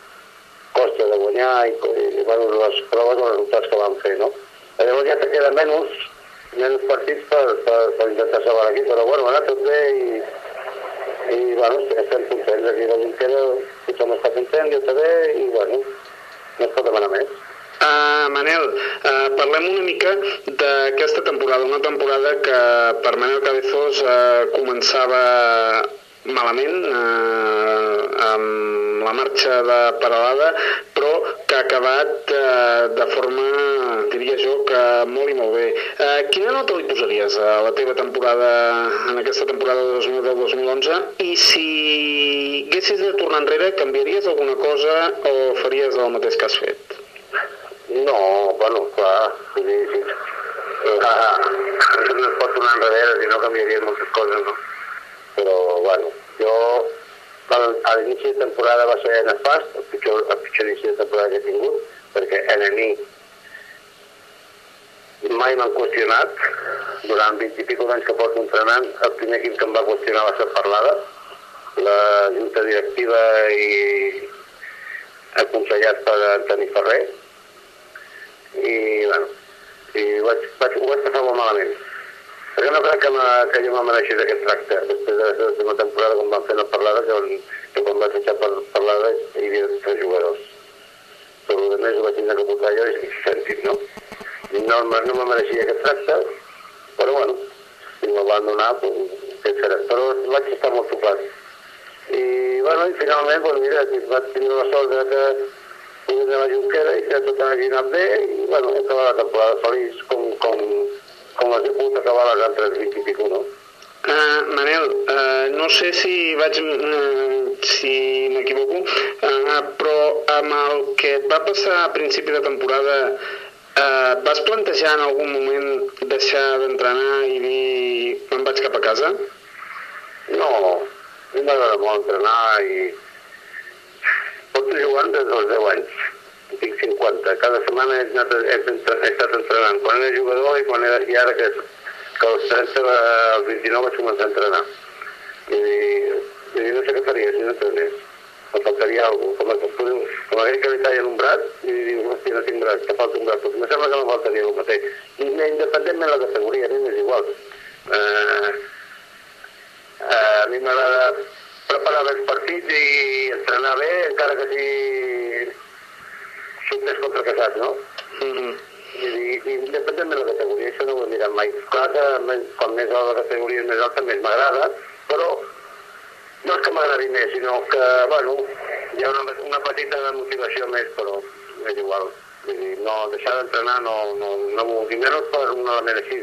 costa de guanyar i, i bueno, les proves, els resultats que van fer, no? Llavors ja te queda menys, menys partits per, per, per intentar salvar l'equip, però bueno, ha anat tot bé i, i bueno, estem contents. Aquí la Junquera tothom està content, jo també, i bueno, no es pot demanar més. Uh, Manel, uh, parlem una mica d'aquesta temporada, una temporada que per Manel Cabezos uh, començava malament uh, amb la marxa de Paralada, però que ha acabat uh, de forma, diria jo, que molt i molt bé. Uh, quina nota li posaries a la teva temporada, en aquesta temporada de 2010-2011? I si haguessis de tornar enrere, canviaries alguna cosa o faries el mateix que has fet? No, bueno, clar, dir, sí. Ah, no es pot tornar enrere, si no canviaria moltes coses, no? Però, bueno, jo a l'inici de temporada va ser nefast, el pitjor, el pitjor inici de temporada que he tingut, perquè en mi mai m'han qüestionat, durant 20 i pico d'anys que porto entrenant, el primer equip que em va qüestionar va ser Parlada, la junta directiva i aconsellat per Antoni Ferrer, i, bueno, i vaig, vaig, ho vaig passar molt malament. Perquè no crec que, que jo me mereixés aquest tracte. Després de la temporada, quan vam fer la parlada, que, que quan vaig fitxar per parlada hi havia tres jugadors. tot el més ho vaig tindre que portar jo i sentit, no? No, me- no me mereixia aquest tracte, però bueno, si me van donar, doncs, què serà? Però vaig estar molt soplat. I, bueno, i finalment, doncs mira, vaig tenir la sort de que a la Junquera i que tot ha anat bé, i, bueno, he acabat la temporada feliç, com, com, com les he pogut acabar les altres 20 i pico, no? Uh, Manel, uh, no sé si vaig uh, si m'equivoco, uh, però amb el que et va passar a principi de temporada uh, vas plantejar en algun moment deixar d'entrenar i dir me'n vaig cap a casa? No, a mi m'agrada molt entrenar i porto jugant des dels 10 anys. Tinc 50. Cada setmana he, anat, he, he estat entrenant. Quan era jugador i, quan era, i ara que, que als 30, va- als 29 vaig començar a entrenar. I, i no sé què faria si no entrenés. Em faltaria alguna cosa. Com, com, com aquell que li tallen un braç i dius, hòstia, no tinc braç, que falta un braç. Doncs em sembla que no faltaria el mateix. I independentment de la categoria, a mi m'és igual. Eh, Eh, a mi m'agrada preparar bé els partits i entrenar bé, encara que si xutes contra casats, no? Mm -hmm. I, i, independentment de la categoria, això no ho he mirat mai. Clar que més, com més la categoria és més alta, més m'agrada, però no és que m'agradi més, sinó que, bueno, hi ha una, una petita motivació més, però és igual. Vull dir, no, deixar d'entrenar no, no, no m'ho vull dir, menys per un element així,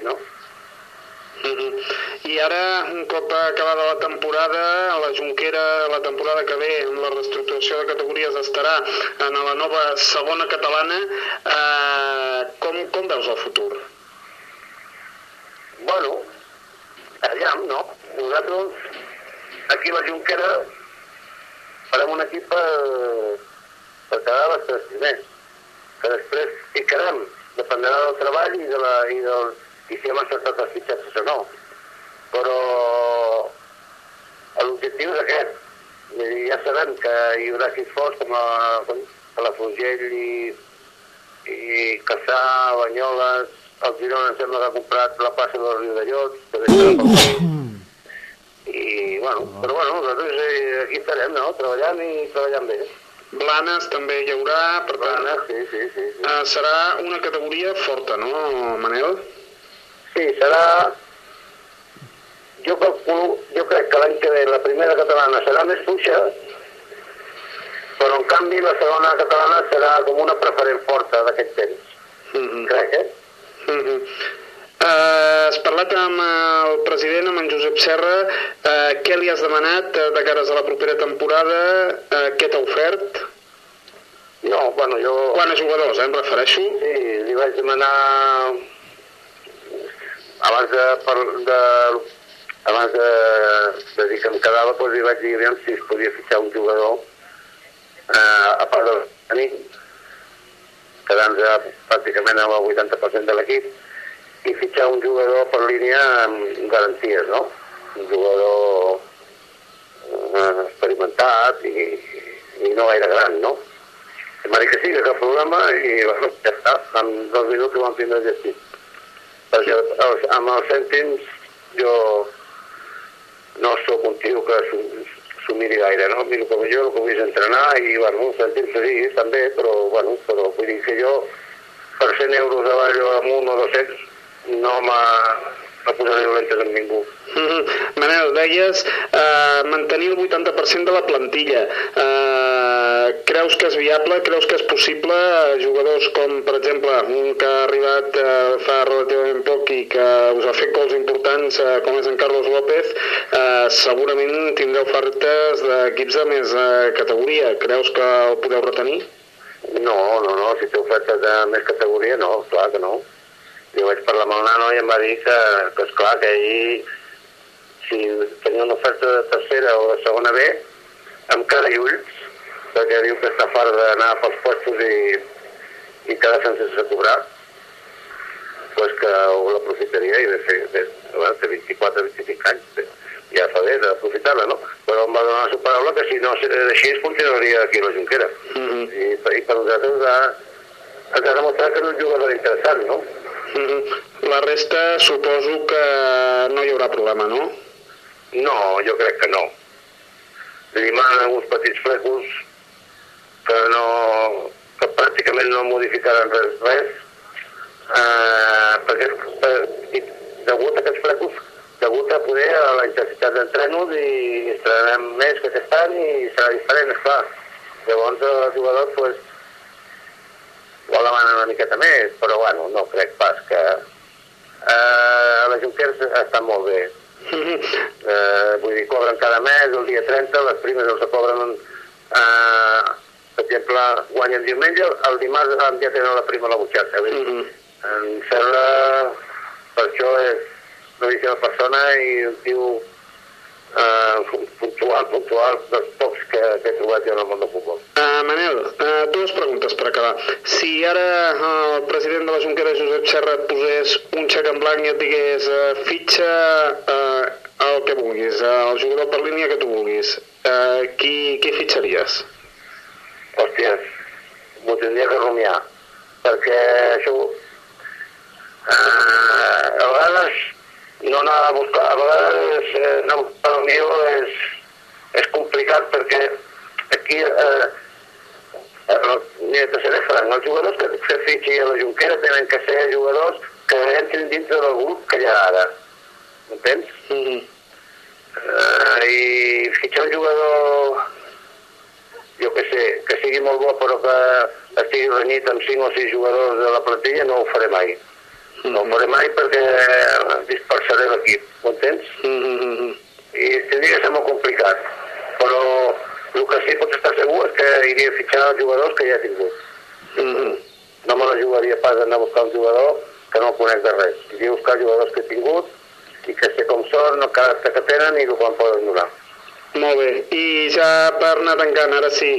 no? Mhm. I ara, un cop acabada la temporada, a la Junquera, la temporada que ve, amb la reestructuració de categories, estarà en la nova segona catalana. Eh, com, com veus el futur? Bueno, aviam, no? Nosaltres, aquí la Junquera, farem un equip per, per quedar els tres primers. Que després hi quedem. Dependrà del treball i, de la, i, del, i si hem encertat els fitxatges o no. Però l'objectiu és aquest. Dir, ja sabem que hi haurà equips forts com a, com a la Fugell i, i Caçà, Banyoles, el Girona em sembla que ha comprat la plaça del Riu de Llots, que bé serà per aquí. I, bueno, però bueno, nosaltres eh, aquí estarem, no?, treballant i treballant bé. Blanes també hi haurà, per tant... Blanes, sí, sí, sí. sí. Eh, serà una categoria forta, no, Manel? Sí, serà... Jo calculo, jo crec que l'any que ve la primera catalana serà més fluixa, però en canvi la segona catalana serà com una preferent forta d'aquest temps. Mm -hmm. Crec, eh? Mm -hmm. Uh, has parlat amb el president, amb en Josep Serra, uh, què li has demanat uh, de cares a la propera temporada, uh, què t'ha ofert? No, bueno, jo... Quan a jugadors, eh, em refereixo? Sí, li vaig demanar abans de, per, de abans de, de dir que em quedava, doncs li vaig dir si es podia fitxar un jugador eh, a part de tenir, quedant-se pràcticament amb el 80% de l'equip, i fitxar un jugador per línia amb garanties, no? Un jugador eh, experimentat i, i no gaire gran, no? Em va dir que sí, que cap problema, i bueno, ja està, en dos minuts ho vam tindre gestit. Perquè els, amb els cèntims jo no sóc un tio que s'ho- miri gaire, no? Miro com jo, el que vull entrenar i, bueno, els cèntims sí, també, però, bueno, però vull dir que jo per 100 euros avall o amunt o 200 no m'ha no posaré dolentes amb ningú. Mm -hmm. Manel, deies uh, mantenir el 80% de la plantilla. Uh, creus que és viable? Creus que és possible? Uh, jugadors com, per exemple, un que ha arribat uh, fa relativament poc i que us ha fet gols importants, uh, com és en Carlos López, uh, segurament tindreu ofertes d'equips de més uh, categoria. Creus que el podeu retenir? No, no, no, si té ofertes de més categoria, no, clar que no. Jo vaig parlar amb el nano i em va dir que, que esclar, que ell, si tenia una oferta de tercera o de segona B, cara i ulls, perquè diu que està fart d'anar pels puestos i, i quedar-se sense cobrar, pues que ho l'aprofitaria i de fer, de, bueno, té 24 25 anys, bé, ja fa bé d'aprofitar-la, no? Però em va donar la seva paraula que si no així es continuaria aquí a la Junquera. Mm -hmm. I, I per nosaltres ha, ens ha demostrat que és un jugador interessant, no? Mm. La resta suposo que no hi haurà problema, no? No, jo crec que no. Li manen alguns petits flecos que no, que pràcticament no modificaran res, res eh, perquè per, i degut a aquests flecos, degut a poder a la intensitat d'entrenos i estrenarem més que aquest any i serà diferent, esclar. Llavors els jugadors pues, ho demanen una miqueta més, però bueno, no crec pas que... Eh, la Junqueras està molt bé. Eh, vull dir, cobren cada mes, el dia 30, les primes els cobren... Eh, per exemple, guanyen diumenge, el dimarts ja tenen la prima a la butxaca. Mm -hmm. Em sembla... Per això és una persona i un tio eh, puntual, puntual, dels pocs que, que he trobat jo en el món del futbol. Uh, Manel, uh, dues preguntes per acabar. Si ara uh, el president de la Junquera, Josep Serra, et posés un xec en blanc i et digués uh, fitxa uh, el que vulguis, uh, el jugador per línia que tu vulguis, uh, qui, qui fitxaries? Hòsties, m'ho tindria que rumiar, perquè això... Eh, a vegades no anar a buscar, a vegades eh, anar a buscar el millor és, és complicat perquè aquí eh, eh, mira, te seré franc, els jugadors que se fitxi a la Junquera tenen que ser jugadors que entrin dintre del grup que hi ha ara. M'entens? Mm -hmm. eh, I fitxar un jugador jo que sé, que sigui molt bo però que estigui renyit amb 5 o 6 jugadors de la plantilla no ho faré mai. No ho faré mai perquè dispersaré l'equip, ho entens? I tindria que ser molt complicat. Però el que sí pots estar segur és que iria a fitxar els jugadors que ja he tingut. No me la jugaria pas d'anar a buscar un jugador que no el conec de res. Iria a buscar jugadors que he tingut i que sé com són, el caràcter que tenen i el que em poden donar. Molt bé, i ja per anar tancant, ara sí,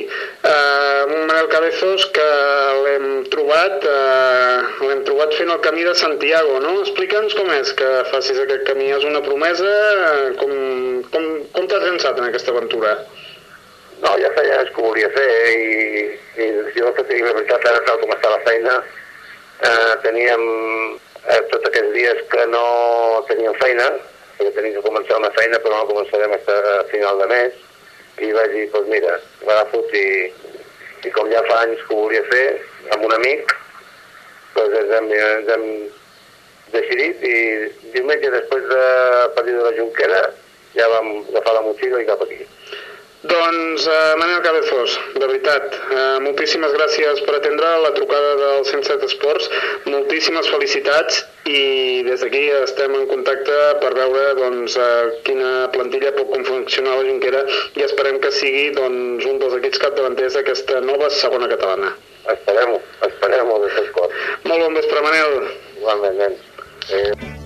un Manel Cabezos que l'hem trobat, uh, l'hem trobat fent el camí de Santiago, no? Explica'ns com és que facis aquest camí, és una promesa, com, com, com t'has llançat en aquesta aventura? No, ja feia anys que ho volia fer i, i jo, i la veritat, ara tal com està la feina, eh, teníem eh, tots aquests dies que no teníem feina, perquè tenim que començar una feina però no començarem a final de mes i vaig dir, doncs mira, m'agafo i, i com ja fa anys que ho volia fer amb un amic doncs ens hem, ens hem decidit i diumenge després de partir de la Junquera ja vam agafar la motxilla i cap aquí. Doncs, uh, Manel Cabezos, de veritat, uh, moltíssimes gràcies per atendre la trucada del 107 Esports, moltíssimes felicitats i des d'aquí estem en contacte per veure doncs, uh, quina plantilla pot confeccionar la Junquera i esperem que sigui doncs, un dels equips capdavanters d'aquesta nova segona catalana. Esperem-ho, esperem-ho de tot cor. Molt bon vespre, Manel. Igualment, nen. Eh...